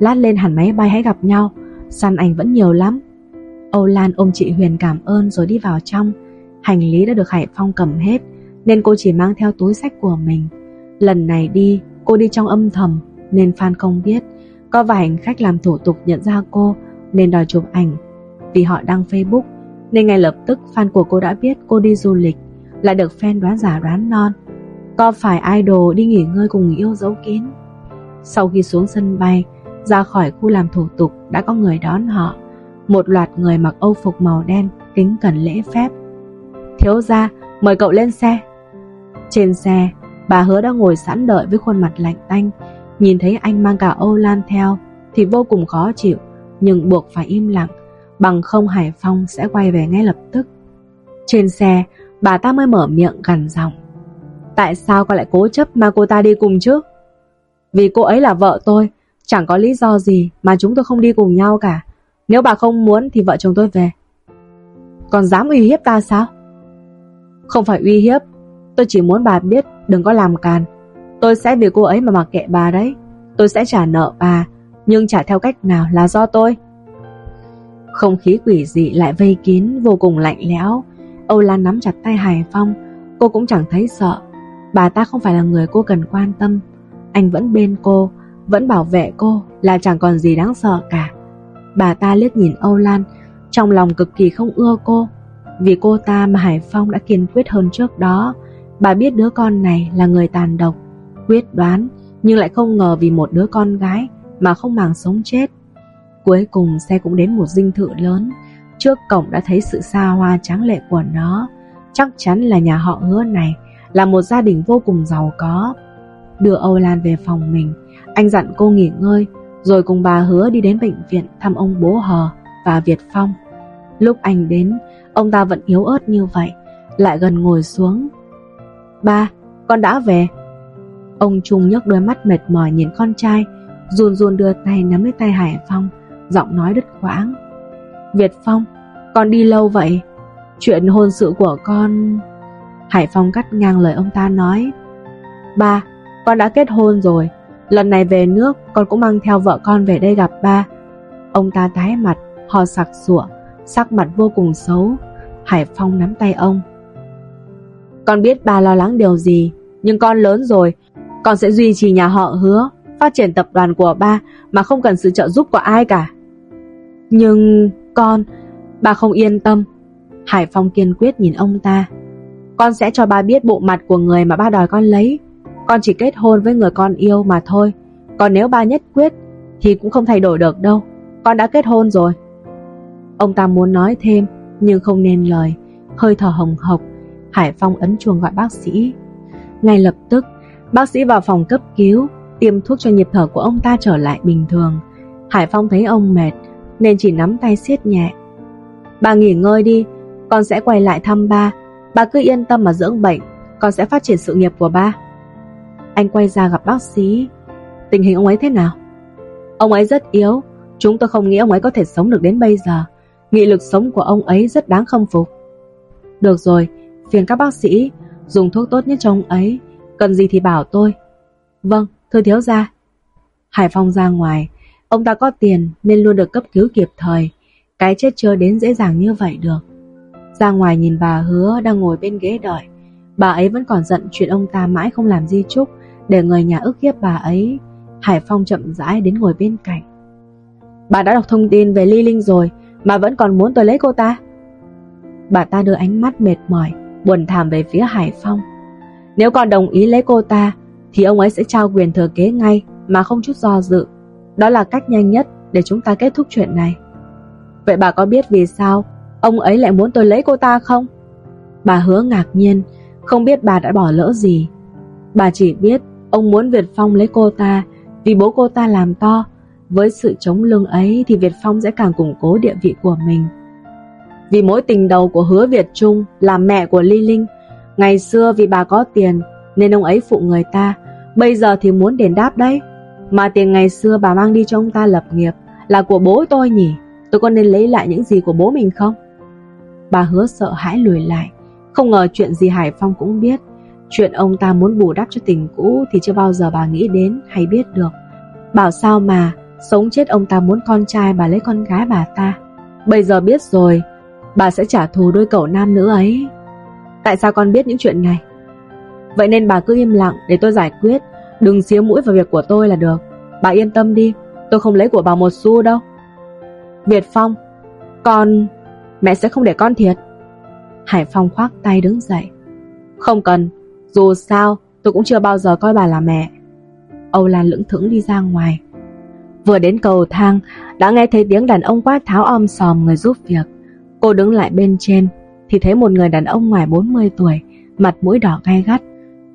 Lát lên hẳn máy bay hãy gặp nhau. Săn ảnh vẫn nhiều lắm. Âu Lan ôm chị Huyền cảm ơn rồi đi vào trong. Hành lý đã được Hải Phong cầm hết Nên cô chỉ mang theo túi sách của mình. Lần này đi Cô đi trong âm thầm Nên Phan không biết. Có vài hành khách làm thủ tục nhận ra cô nên đòi chụp ảnh. Vì họ đăng Facebook nên ngay lập tức fan của cô đã biết cô đi du lịch, lại được fan đoán giả đoán non. Có phải idol đi nghỉ ngơi cùng người yêu dấu kín? Sau khi xuống sân bay ra khỏi khu làm thủ tục Đã có người đón họ. Một loạt người mặc âu phục màu đen Kính cẩn lễ phép. Thiếu gia, mời cậu lên xe. Trên xe, Bà hứa đã ngồi sẵn đợi với khuôn mặt lạnh tanh. Nhìn thấy anh mang cả Âu Lan theo Thì vô cùng khó chịu, Nhưng buộc phải im lặng. Bằng không Hải Phong sẽ quay về ngay lập tức. Trên xe, Bà ta mới mở miệng gằn giọng. Tại sao con lại cố chấp mà cô ta đi cùng chứ? Vì cô ấy là vợ tôi Chẳng có lý do gì Mà chúng tôi không đi cùng nhau cả. Nếu bà không muốn thì vợ chồng tôi về. Còn dám uy hiếp ta sao? Không phải uy hiếp, Tôi chỉ muốn bà biết đừng có làm càn. Tôi sẽ vì cô ấy mà mặc kệ bà đấy. Tôi sẽ trả nợ bà, Nhưng trả theo cách nào là do tôi? Không khí quỷ dị lại vây kín, Vô cùng lạnh lẽo. Âu Lan nắm chặt tay Hải Phong. Cô cũng chẳng thấy sợ. Bà ta không phải là người cô cần quan tâm. Anh vẫn bên cô. Vẫn bảo vệ cô là chẳng còn gì đáng sợ cả. Bà ta liếc nhìn Âu Lan, Trong lòng cực kỳ không ưa cô. Vì cô ta mà Hải Phong đã kiên quyết hơn trước đó, Bà biết đứa con này là người tàn độc, Quyết đoán, Nhưng lại không ngờ vì một đứa con gái Mà không màng sống chết. Cuối cùng xe cũng đến một dinh thự lớn, Trước cổng đã thấy sự xa hoa tráng lệ của nó. Chắc chắn là nhà họ hứa này Là một gia đình vô cùng giàu có. Đưa Âu Lan về phòng mình anh dặn cô nghỉ ngơi Rồi cùng bà hứa đi đến bệnh viện Thăm ông bố Hờ và Việt Phong. Lúc anh đến Ông ta vẫn yếu ớt như vậy Lại gần ngồi xuống. Ba, con đã về. Ông Trung nhấc đôi mắt mệt mỏi nhìn con trai Run run đưa tay nắm lấy tay Hải Phong Giọng nói đứt quãng. Việt Phong, con đi lâu vậy? Chuyện hôn sự của con Hải Phong cắt ngang lời ông ta nói. Ba, con đã kết hôn rồi. Lần này về nước con cũng mang theo vợ con về đây gặp ba. Ông ta tái mặt, hò sặc sụa Sắc mặt vô cùng xấu. Hải Phong nắm tay ông. Con biết ba lo lắng điều gì Nhưng con lớn rồi. Con sẽ duy trì nhà họ hứa Phát triển tập đoàn của ba Mà không cần sự trợ giúp của ai cả. Nhưng con ba không yên tâm. Hải Phong kiên quyết nhìn ông ta. Con sẽ cho ba biết bộ mặt của người mà ba đòi con lấy. Con chỉ kết hôn với người con yêu mà thôi. Còn nếu ba nhất quyết, Thì cũng không thay đổi được đâu. Con đã kết hôn rồi. Ông ta muốn nói thêm, Nhưng không nên lời. Hơi thở hồng hộc, Hải Phong ấn chuông gọi bác sĩ. Ngay lập tức, Bác sĩ vào phòng cấp cứu, Tiêm thuốc cho nhịp thở của ông ta trở lại bình thường. Hải Phong thấy ông mệt, Nên chỉ nắm tay siết nhẹ. Bà nghỉ ngơi đi, Con sẽ quay lại thăm ba. Bà cứ yên tâm mà dưỡng bệnh, Con sẽ phát triển sự nghiệp của ba. Anh quay ra gặp bác sĩ. Tình hình ông ấy thế nào? Ông ấy rất yếu. Chúng tôi không nghĩ ông ấy có thể sống được đến bây giờ. Nghị lực sống của ông ấy rất đáng khâm phục. Được rồi, Phiền các bác sĩ, Dùng thuốc tốt nhất cho ông ấy. Cần gì thì bảo tôi. Vâng thưa thiếu gia. Hải Phong ra ngoài. Ông ta có tiền nên luôn được cấp cứu kịp thời. Cái chết chưa đến dễ dàng như vậy được. Ra ngoài nhìn bà hứa đang ngồi bên ghế đợi. Bà ấy vẫn còn giận chuyện ông ta mãi không làm di chúc. Để người nhà ức hiếp bà ấy, Hải Phong chậm rãi đến ngồi bên cạnh. Bà đã đọc thông tin về Ly Linh rồi, Mà vẫn còn muốn tôi lấy cô ta. Bà ta đưa ánh mắt mệt mỏi, Buồn thảm về phía Hải Phong. Nếu còn đồng ý lấy cô ta, Thì ông ấy sẽ trao quyền thừa kế ngay, Mà không chút do dự. Đó là cách nhanh nhất để chúng ta kết thúc chuyện này. Vậy bà có biết vì sao Ông ấy lại muốn tôi lấy cô ta không? Bà hứa ngạc nhiên, Không biết bà đã bỏ lỡ gì. Bà chỉ biết ông muốn Việt Phong lấy cô ta, Vì bố cô ta làm to. Với sự chống lưng ấy Thì Việt Phong sẽ càng củng cố địa vị của mình. Vì mối tình đầu của hứa Việt Trung Là mẹ của Ly Linh. Ngày xưa vì bà có tiền, Nên ông ấy phụ người ta. Bây giờ thì muốn đền đáp đấy. Mà tiền ngày xưa bà mang đi cho ông ta lập nghiệp Là của bố tôi nhỉ? Tôi có nên lấy lại những gì của bố mình không? Bà hứa sợ hãi lùi lại. Không ngờ chuyện gì Hải Phong cũng biết. Chuyện ông ta muốn bù đắp cho tình cũ Thì chưa bao giờ bà nghĩ đến hay biết được. Bảo sao mà Sống chết ông ta muốn con trai bà lấy con gái bà ta. Bây giờ biết rồi, Bà sẽ trả thù đôi cậu nam nữ ấy. Tại sao con biết những chuyện này? Vậy nên bà cứ im lặng để tôi giải quyết. Đừng xía mũi vào việc của tôi là được. Bà yên tâm đi, Tôi không lấy của bà một xu đâu. Việt Phong, Con, Mẹ sẽ không để con thiệt. Hải Phong khoác tay đứng dậy. Không cần dù sao tôi cũng chưa bao giờ coi bà là mẹ. Âu Lan lững thững đi ra ngoài. Vừa đến cầu thang, đã nghe thấy tiếng đàn ông quát tháo om sòm người giúp việc. Cô đứng lại bên trên, thì thấy một người đàn ông ngoài 40 tuổi, mặt mũi đỏ gai gắt.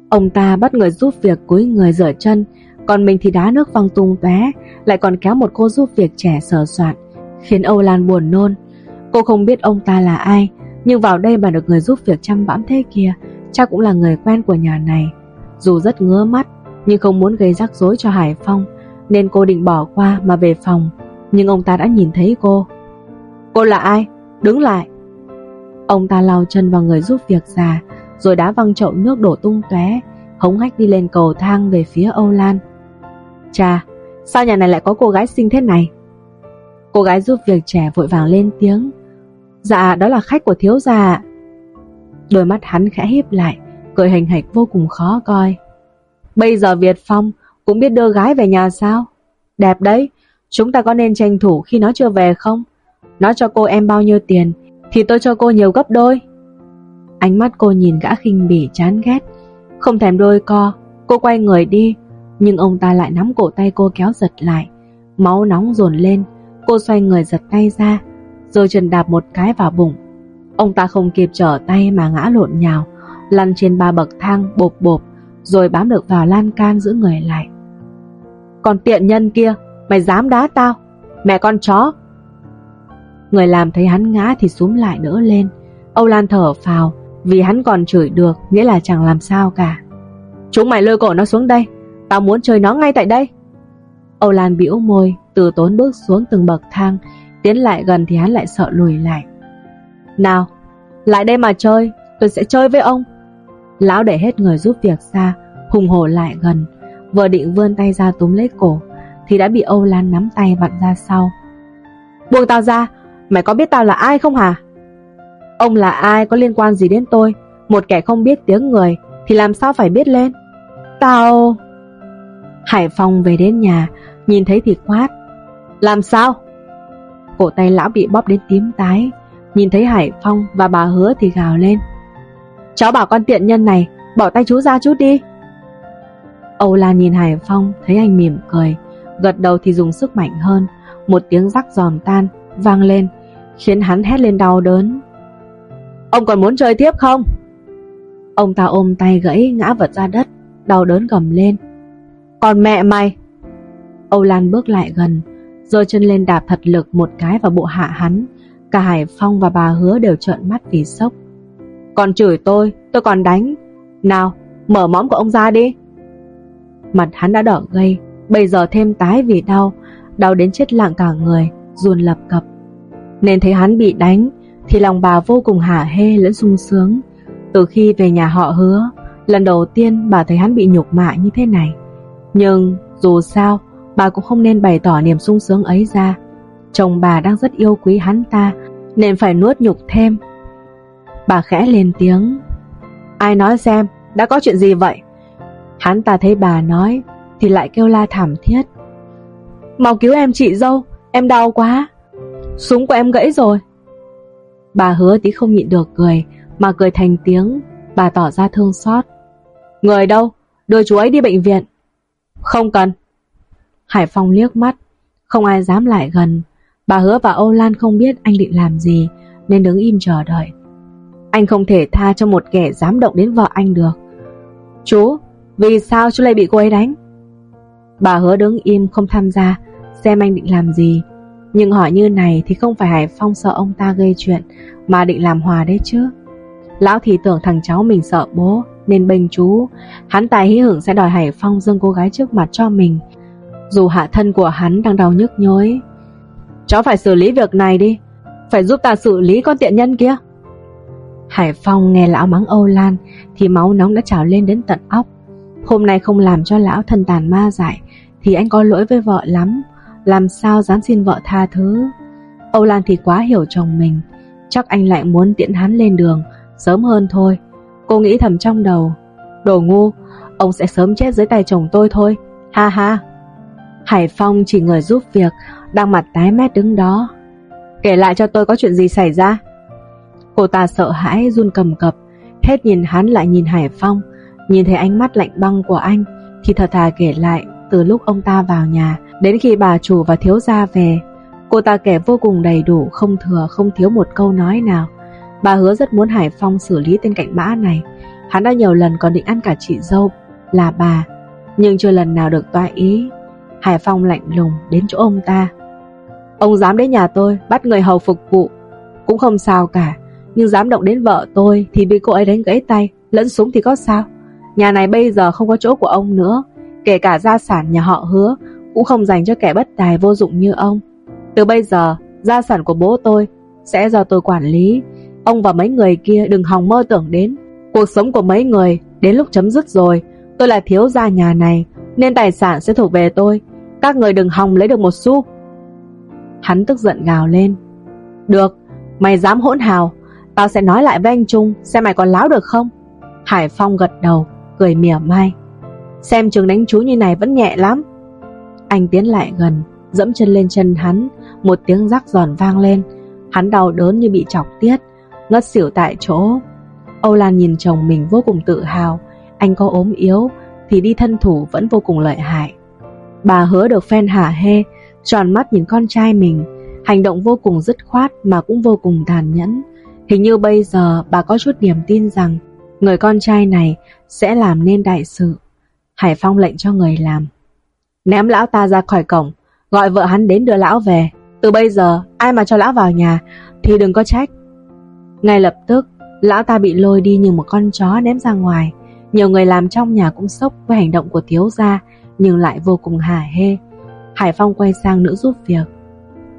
Ông ta bắt người giúp việc cúi người rửa chân, còn mình thì đá nước văng tung tóe, lại còn kéo một cô giúp việc trẻ sờ soạn, khiến Âu Lan buồn nôn. Cô không biết ông ta là ai, nhưng vào đây mà được người giúp việc chăm bẵm thế kia, chắc cũng là người quen của nhà này. Dù rất ngứa mắt, nhưng không muốn gây rắc rối cho Hải Phong, nên cô định bỏ qua mà về phòng, nhưng ông ta đã nhìn thấy cô. Cô là ai? Đứng lại. Ông ta lau chân vào người giúp việc già, rồi đá văng chậu nước đổ tung tóe, hống hách đi lên cầu thang về phía Âu Lan. Chà, sao nhà này lại có cô gái xinh thế này? Cô gái giúp việc trẻ vội vàng lên tiếng. Dạ, đó là khách của thiếu gia. Đôi mắt hắn khẽ híp lại, cười hình hạch vô cùng khó coi. Bây giờ Việt Phong cũng biết đưa gái về nhà sao? Đẹp đấy, chúng ta có nên tranh thủ khi nó chưa về không? Nó cho cô em bao nhiêu tiền thì tôi cho cô nhiều gấp đôi. Ánh mắt cô nhìn gã khinh bỉ chán ghét, không thèm đôi co, cô quay người đi, nhưng ông ta lại nắm cổ tay cô kéo giật lại. Máu nóng dồn lên, cô xoay người giật tay ra, rồi trần đạp một cái vào bụng. Ông ta không kịp trở tay mà ngã lộn nhào, lăn trên ba bậc thang bộp bộp, rồi bám được vào lan can giữ người lại. Còn tiện nhân kia, mày dám đá tao, mẹ con chó. Người làm thấy hắn ngã thì xuống lại đỡ lên. Âu Lan thở phào, vì hắn còn chửi được, nghĩa là chẳng làm sao cả. Chúng mày lôi cổ nó xuống đây, tao muốn chơi nó ngay tại đây. Âu Lan bĩu môi, từ tốn bước xuống từng bậc thang, tiến lại gần thì hắn lại sợ lùi lại. Nào, lại đây mà chơi, tôi sẽ chơi với ông. Lão để hết người giúp việc ra, hùng hổ lại gần, vừa định vươn tay ra túm lấy cổ, thì đã bị Âu Lan nắm tay vặn ra sau. Buông tao ra, mày có biết tao là ai không hả? Ông là ai có liên quan gì đến tôi, một kẻ không biết tiếng người thì làm sao phải biết lên? Tao... Hải Phong về đến nhà, nhìn thấy thì quát. Làm sao? Cổ tay lão bị bóp đến tím tái, nhìn thấy Hải Phong và bà hứa thì gào lên. Cháu bảo con tiện nhân này, Bỏ tay chú ra chút đi. Âu Lan nhìn Hải Phong, Thấy anh mỉm cười, Gật đầu thì dùng sức mạnh hơn. Một tiếng rắc giòn tan, vang lên, Khiến hắn hét lên đau đớn. Ông còn muốn chơi tiếp không? Ông ta ôm tay gãy ngã vật ra đất, Đau đớn gầm lên. Còn mẹ mày? Âu Lan bước lại gần, giơ chân lên đạp thật lực một cái vào bộ hạ hắn. Cả Hải Phong và bà hứa đều trợn mắt vì sốc còn chửi tôi, tôi còn đánh. Nào, mở mõm của ông ra đi. Mặt hắn đã đỏ gây, bây giờ thêm tái vì đau, đau đến chết lặng cả người, ruồn lập cập. Nên thấy hắn bị đánh, thì lòng bà vô cùng hả hê lẫn sung sướng. Từ khi về nhà họ hứa, lần đầu tiên bà thấy hắn bị nhục mạ như thế này. Nhưng dù sao, bà cũng không nên bày tỏ niềm sung sướng ấy ra. Chồng bà đang rất yêu quý hắn ta, nên phải nuốt nhục thêm. Bà khẽ lên tiếng. Ai nói xem, Đã có chuyện gì vậy? Hắn ta thấy bà nói, Thì lại kêu la thảm thiết. Mau cứu em chị dâu, Em đau quá. Súng của em gãy rồi. Bà hứa tí không nhịn được cười, Mà cười thành tiếng. Bà tỏ ra thương xót. Người đâu? Đưa chú ấy đi bệnh viện. Không cần. Hải Phong liếc mắt, Không ai dám lại gần. Bà hứa và Âu Lan không biết anh định làm gì, Nên đứng im chờ đợi. Anh không thể tha cho một kẻ dám động đến vợ anh được. Chú, Vì sao chú lại bị cô ấy đánh? Bà hứa đứng im không tham gia, Xem anh định làm gì. Nhưng hỏi như này thì không phải Hải Phong sợ ông ta gây chuyện, Mà định làm hòa đấy chứ. Lão thì tưởng thằng cháu mình sợ bố, Nên bênh chú. Hắn tài hí hưởng sẽ đòi Hải Phong dâng cô gái trước mặt cho mình. Dù hạ thân của hắn đang đau nhức nhối Cháu phải xử lý việc này đi Phải giúp ta xử lý con tiện nhân kia Hải Phong nghe lão mắng Âu Lan thì máu nóng đã trào lên đến tận óc. Hôm nay không làm cho lão thần tàn ma giải, thì anh có lỗi với vợ lắm. Làm sao dám xin vợ tha thứ. Âu Lan thì quá hiểu chồng mình. Chắc anh lại muốn tiễn hắn lên đường sớm hơn thôi. Cô nghĩ thầm trong đầu. Đồ ngu, ông sẽ sớm chết dưới tay chồng tôi thôi. Ha ha. Hải Phong chỉ người giúp việc, đang mặt tái mét đứng đó. Kể lại cho tôi có chuyện gì xảy ra. Cô ta sợ hãi run cầm cập Hết nhìn hắn lại nhìn Hải Phong. Nhìn thấy ánh mắt lạnh băng của anh Thì thật thà kể lại Từ lúc ông ta vào nhà Đến khi bà chủ và thiếu gia về. Cô ta kể vô cùng đầy đủ Không thừa không thiếu một câu nói nào. Bà hứa rất muốn Hải Phong xử lý tên cạnh mã này. Hắn đã nhiều lần còn định ăn cả chị dâu Là bà Nhưng chưa lần nào được toại ý. Hải Phong lạnh lùng đến chỗ ông ta. Ông dám đến nhà tôi Bắt người hầu phục vụ, Cũng không sao cả. Nhưng dám động đến vợ tôi Thì bị cô ấy đánh gãy tay, Lẫn súng thì có sao? Nhà này bây giờ không có chỗ của ông nữa. Kể cả gia sản nhà họ hứa, Cũng không dành cho kẻ bất tài vô dụng như ông. Từ bây giờ, Gia sản của bố tôi Sẽ do tôi quản lý. Ông và mấy người kia đừng hòng mơ tưởng đến. Cuộc sống của mấy người Đến lúc chấm dứt rồi, Tôi là thiếu gia nhà này, Nên tài sản sẽ thuộc về tôi. Các người đừng hòng lấy được một xu. Hắn tức giận gào lên. Được, mày dám hỗn hào Tao sẽ nói lại với anh Trung Xem mày còn láo được không? Hải Phong gật đầu cười mỉa mai. Xem trường đánh chú như này vẫn nhẹ lắm. Anh tiến lại gần Dẫm chân lên chân hắn Một tiếng rắc giòn vang lên. Hắn đau đớn như bị chọc tiết Ngất xỉu tại chỗ. Âu Lan nhìn chồng mình vô cùng tự hào Anh có ốm yếu Thì đi thân thủ vẫn vô cùng lợi hại. Bà hứa được phen hả hê Tròn mắt nhìn con trai mình Hành động vô cùng dứt khoát Mà cũng vô cùng tàn nhẫn Hình như bây giờ bà có chút niềm tin rằng Người con trai này sẽ làm nên đại sự. Hải Phong lệnh cho người làm. Ném lão ta ra khỏi cổng, gọi vợ hắn đến đưa lão về. Từ bây giờ, ai mà cho lão vào nhà thì đừng có trách. Ngay lập tức, lão ta bị lôi đi như một con chó ném ra ngoài. Nhiều người làm trong nhà cũng sốc với hành động của thiếu gia, nhưng lại vô cùng hả hê. Hải Phong quay sang nữ giúp việc.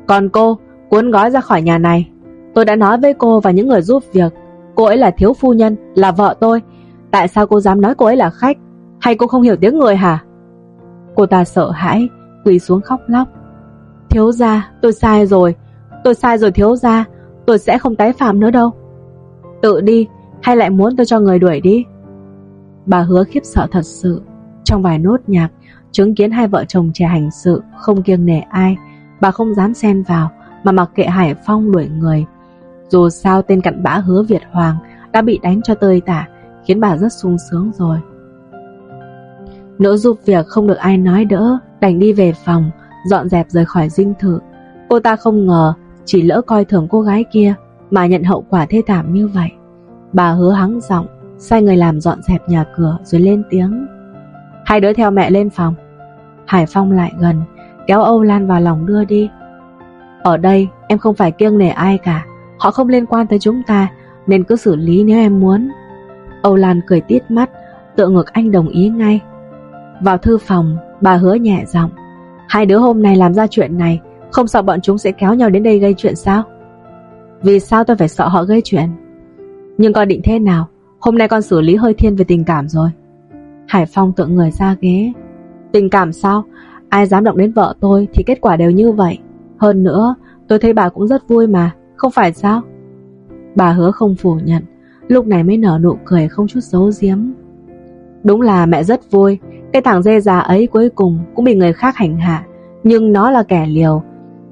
Còn cô, cuốn gói ra khỏi nhà này. Tôi đã nói với cô và những người giúp việc Cô ấy là thiếu phu nhân, là vợ tôi. Tại sao cô dám nói cô ấy là khách? Hay cô không hiểu tiếng người hả? Cô ta sợ hãi Quỳ xuống khóc lóc. Thiếu gia, tôi sai rồi. Tôi sai rồi thiếu gia. Tôi sẽ không tái phạm nữa đâu. Tự đi, hay lại muốn tôi cho người đuổi đi? Bà hứa khiếp sợ thật sự. Trong vài nốt nhạc Chứng kiến hai vợ chồng trẻ hành sự Không kiêng nể ai Bà không dám xen vào Mà mặc kệ Hải Phong đuổi người dù sao tên cặn bã hứa Việt Hoàng đã bị đánh cho tơi tả, khiến bà rất sung sướng rồi. Nữ giúp việc không được ai nói đỡ, đành đi về phòng, dọn dẹp rời khỏi dinh thự. Cô ta không ngờ, chỉ lỡ coi thường cô gái kia, mà nhận hậu quả thê thảm như vậy. Bà hứa hắng giọng, sai người làm dọn dẹp nhà cửa rồi lên tiếng. Hai đứa theo mẹ lên phòng. Hải Phong lại gần, kéo Âu Lan vào lòng đưa đi. Ở đây em không phải kiêng nể ai cả. Họ không liên quan tới chúng ta Nên cứ xử lý nếu em muốn. Âu Lan cười tít mắt Tự ngược anh đồng ý ngay. Vào thư phòng bà hứa nhẹ giọng Hai đứa hôm nay làm ra chuyện này Không sợ bọn chúng sẽ kéo nhau đến đây gây chuyện sao? Vì sao tôi phải sợ họ gây chuyện? Nhưng con định thế nào? Hôm nay con xử lý hơi thiên về tình cảm rồi. Hải Phong tự người ra ghế. Tình cảm sao? Ai dám động đến vợ tôi thì kết quả đều như vậy. Hơn nữa, tôi thấy bà cũng rất vui mà, không phải sao? Bà hứa không phủ nhận, Lúc này mới nở nụ cười không chút giấu giếm. Đúng là mẹ rất vui, Cái thằng dê già ấy cuối cùng Cũng bị người khác hành hạ, Nhưng nó là kẻ liều.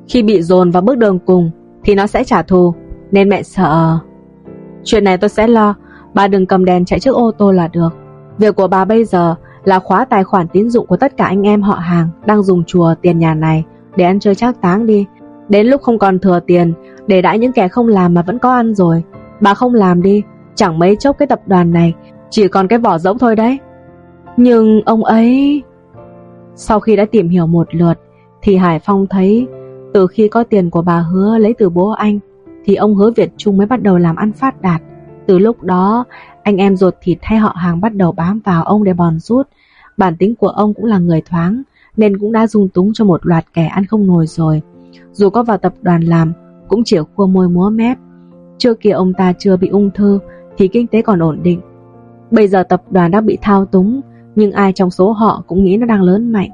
Khi bị dồn vào bước đường cùng Thì nó sẽ trả thù, Nên mẹ sợ. Chuyện này tôi sẽ lo, Bà đừng cầm đèn chạy trước ô tô là được. Việc của bà bây giờ là khóa tài khoản tín dụng của tất cả anh em họ hàng đang dùng chùa tiền nhà này để ăn chơi trác táng đi. Đến lúc không còn thừa tiền, Để đãi những kẻ không làm mà vẫn có ăn rồi. Bà không làm đi, Chẳng mấy chốc cái tập đoàn này Chỉ còn cái vỏ rỗng thôi đấy. Nhưng ông ấy Sau khi đã tìm hiểu một lượt, Thì Hải Phong thấy Từ khi có tiền của bà hứa lấy từ bố anh, Thì ông hứa Việt Trung mới bắt đầu làm ăn phát đạt. Từ lúc đó anh em ruột thịt hay họ hàng bắt đầu bám vào ông để bòn rút. Bản tính của ông cũng là người thoáng, Nên cũng đã dung túng cho một loạt kẻ ăn không nổi rồi. Dù có vào tập đoàn làm, Cũng chỉ khua môi múa mép. Trước kia ông ta chưa bị ung thư, Thì kinh tế còn ổn định. Bây giờ tập đoàn đã bị thao túng, Nhưng ai trong số họ cũng nghĩ nó đang lớn mạnh.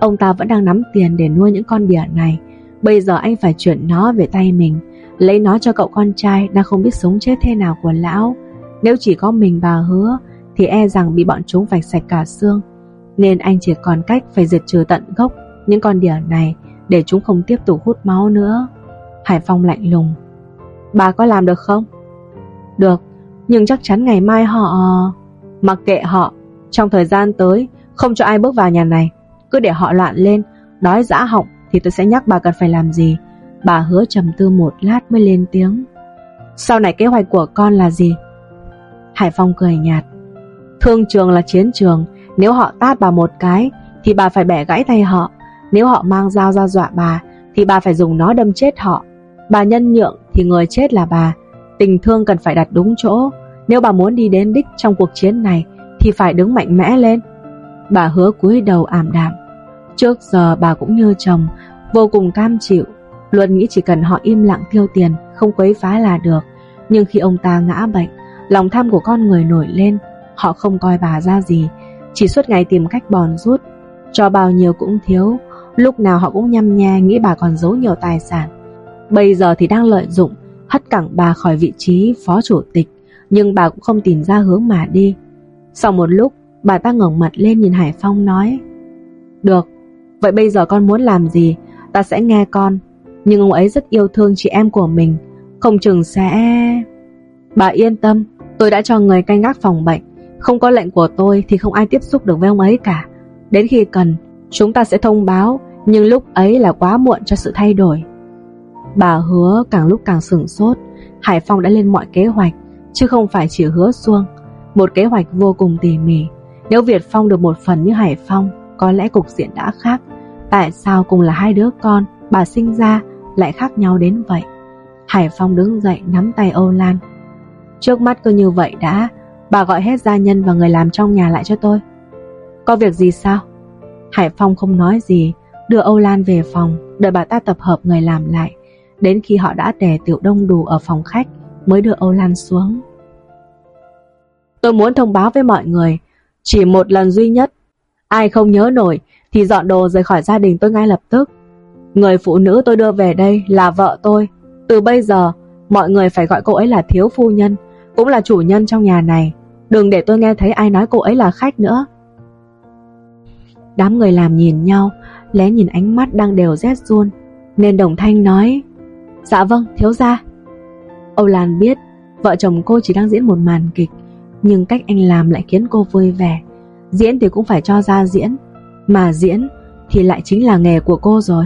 Ông ta vẫn đang nắm tiền để nuôi những con bỉa này. Bây giờ anh phải chuyển nó về tay mình, Lấy nó cho cậu con trai Đang không biết sống chết thế nào của lão. Nếu chỉ có mình bà hứa Thì e rằng bị bọn chúng vạch sạch cả xương Nên anh chỉ còn cách phải diệt trừ tận gốc Những con đỉa này để chúng không tiếp tục hút máu nữa. Hải Phong lạnh lùng. Bà có làm được không? Được, nhưng chắc chắn ngày mai họ... Mặc kệ họ, Trong thời gian tới Không cho ai bước vào nhà này Cứ để họ loạn lên Đói dã họng thì tôi sẽ nhắc bà cần phải làm gì Bà hứa trầm tư một lát mới lên tiếng Sau này kế hoạch của con là gì Hải Phong cười nhạt. Thương trường là chiến trường, Nếu họ tát bà một cái, Thì bà phải bẻ gãy tay họ. Nếu họ mang dao ra dọa bà, Thì bà phải dùng nó đâm chết họ. Bà nhân nhượng thì người chết là bà. Tình thương cần phải đặt đúng chỗ. Nếu bà muốn đi đến đích trong cuộc chiến này, Thì phải đứng mạnh mẽ lên. Bà hứa cúi đầu ảm đạm. Trước giờ bà cũng như chồng, Vô cùng cam chịu. Luôn nghĩ chỉ cần họ im lặng tiêu tiền, Không quấy phá là được. Nhưng khi ông ta ngã bệnh Lòng tham của con người nổi lên, Họ không coi bà ra gì, Chỉ suốt ngày tìm cách bòn rút. Cho bao nhiêu cũng thiếu, Lúc nào họ cũng nhăm nhe nghĩ bà còn giấu nhiều tài sản. Bây giờ thì đang lợi dụng, Hất cẳng bà khỏi vị trí phó chủ tịch, Nhưng bà cũng không tìm ra hướng mà đi. Sau một lúc, Bà ta ngẩng mặt lên nhìn Hải Phong nói, Được, Vậy bây giờ con muốn làm gì? Ta sẽ nghe con. Nhưng ông ấy rất yêu thương chị em của mình, Không chừng sẽ... Bà yên tâm Tôi đã cho người canh gác phòng bệnh. Không có lệnh của tôi thì không ai tiếp xúc được với ông ấy cả. Đến khi cần, Chúng ta sẽ thông báo, Nhưng lúc ấy là quá muộn cho sự thay đổi. Bà hứa càng lúc càng sửng sốt. Hải Phong đã lên mọi kế hoạch, Chứ không phải chỉ hứa xuông. Một kế hoạch vô cùng tỉ mỉ. Nếu Việt Phong được một phần như Hải Phong, Có lẽ cục diện đã khác. Tại sao cùng là hai đứa con, Bà sinh ra, lại khác nhau đến vậy? Hải Phong đứng dậy, nắm tay Âu Lan. Trước mắt cứ như vậy đã. Bà gọi hết gia nhân và người làm trong nhà lại cho tôi. Có việc gì sao? Hải Phong không nói gì, Đưa Âu Lan về phòng, Đợi bà ta tập hợp người làm lại. Đến khi họ đã tề tiểu đông đủ ở phòng khách, Mới đưa Âu Lan xuống. Tôi muốn thông báo với mọi người, Chỉ một lần duy nhất. Ai không nhớ nổi, Thì dọn đồ rời khỏi gia đình tôi ngay lập tức. Người phụ nữ tôi đưa về đây là vợ tôi. Từ bây giờ, Mọi người phải gọi cô ấy là thiếu phu nhân. Cũng là chủ nhân trong nhà này. Đừng để tôi nghe thấy ai nói cô ấy là khách nữa. Đám người làm nhìn nhau Lé nhìn ánh mắt đang đều rét run. Nên đồng thanh nói Dạ vâng thiếu gia. Âu Lan biết Vợ chồng cô chỉ đang diễn một màn kịch, Nhưng cách anh làm lại khiến cô vui vẻ. Diễn thì cũng phải cho ra diễn, Mà diễn thì lại chính là nghề của cô rồi.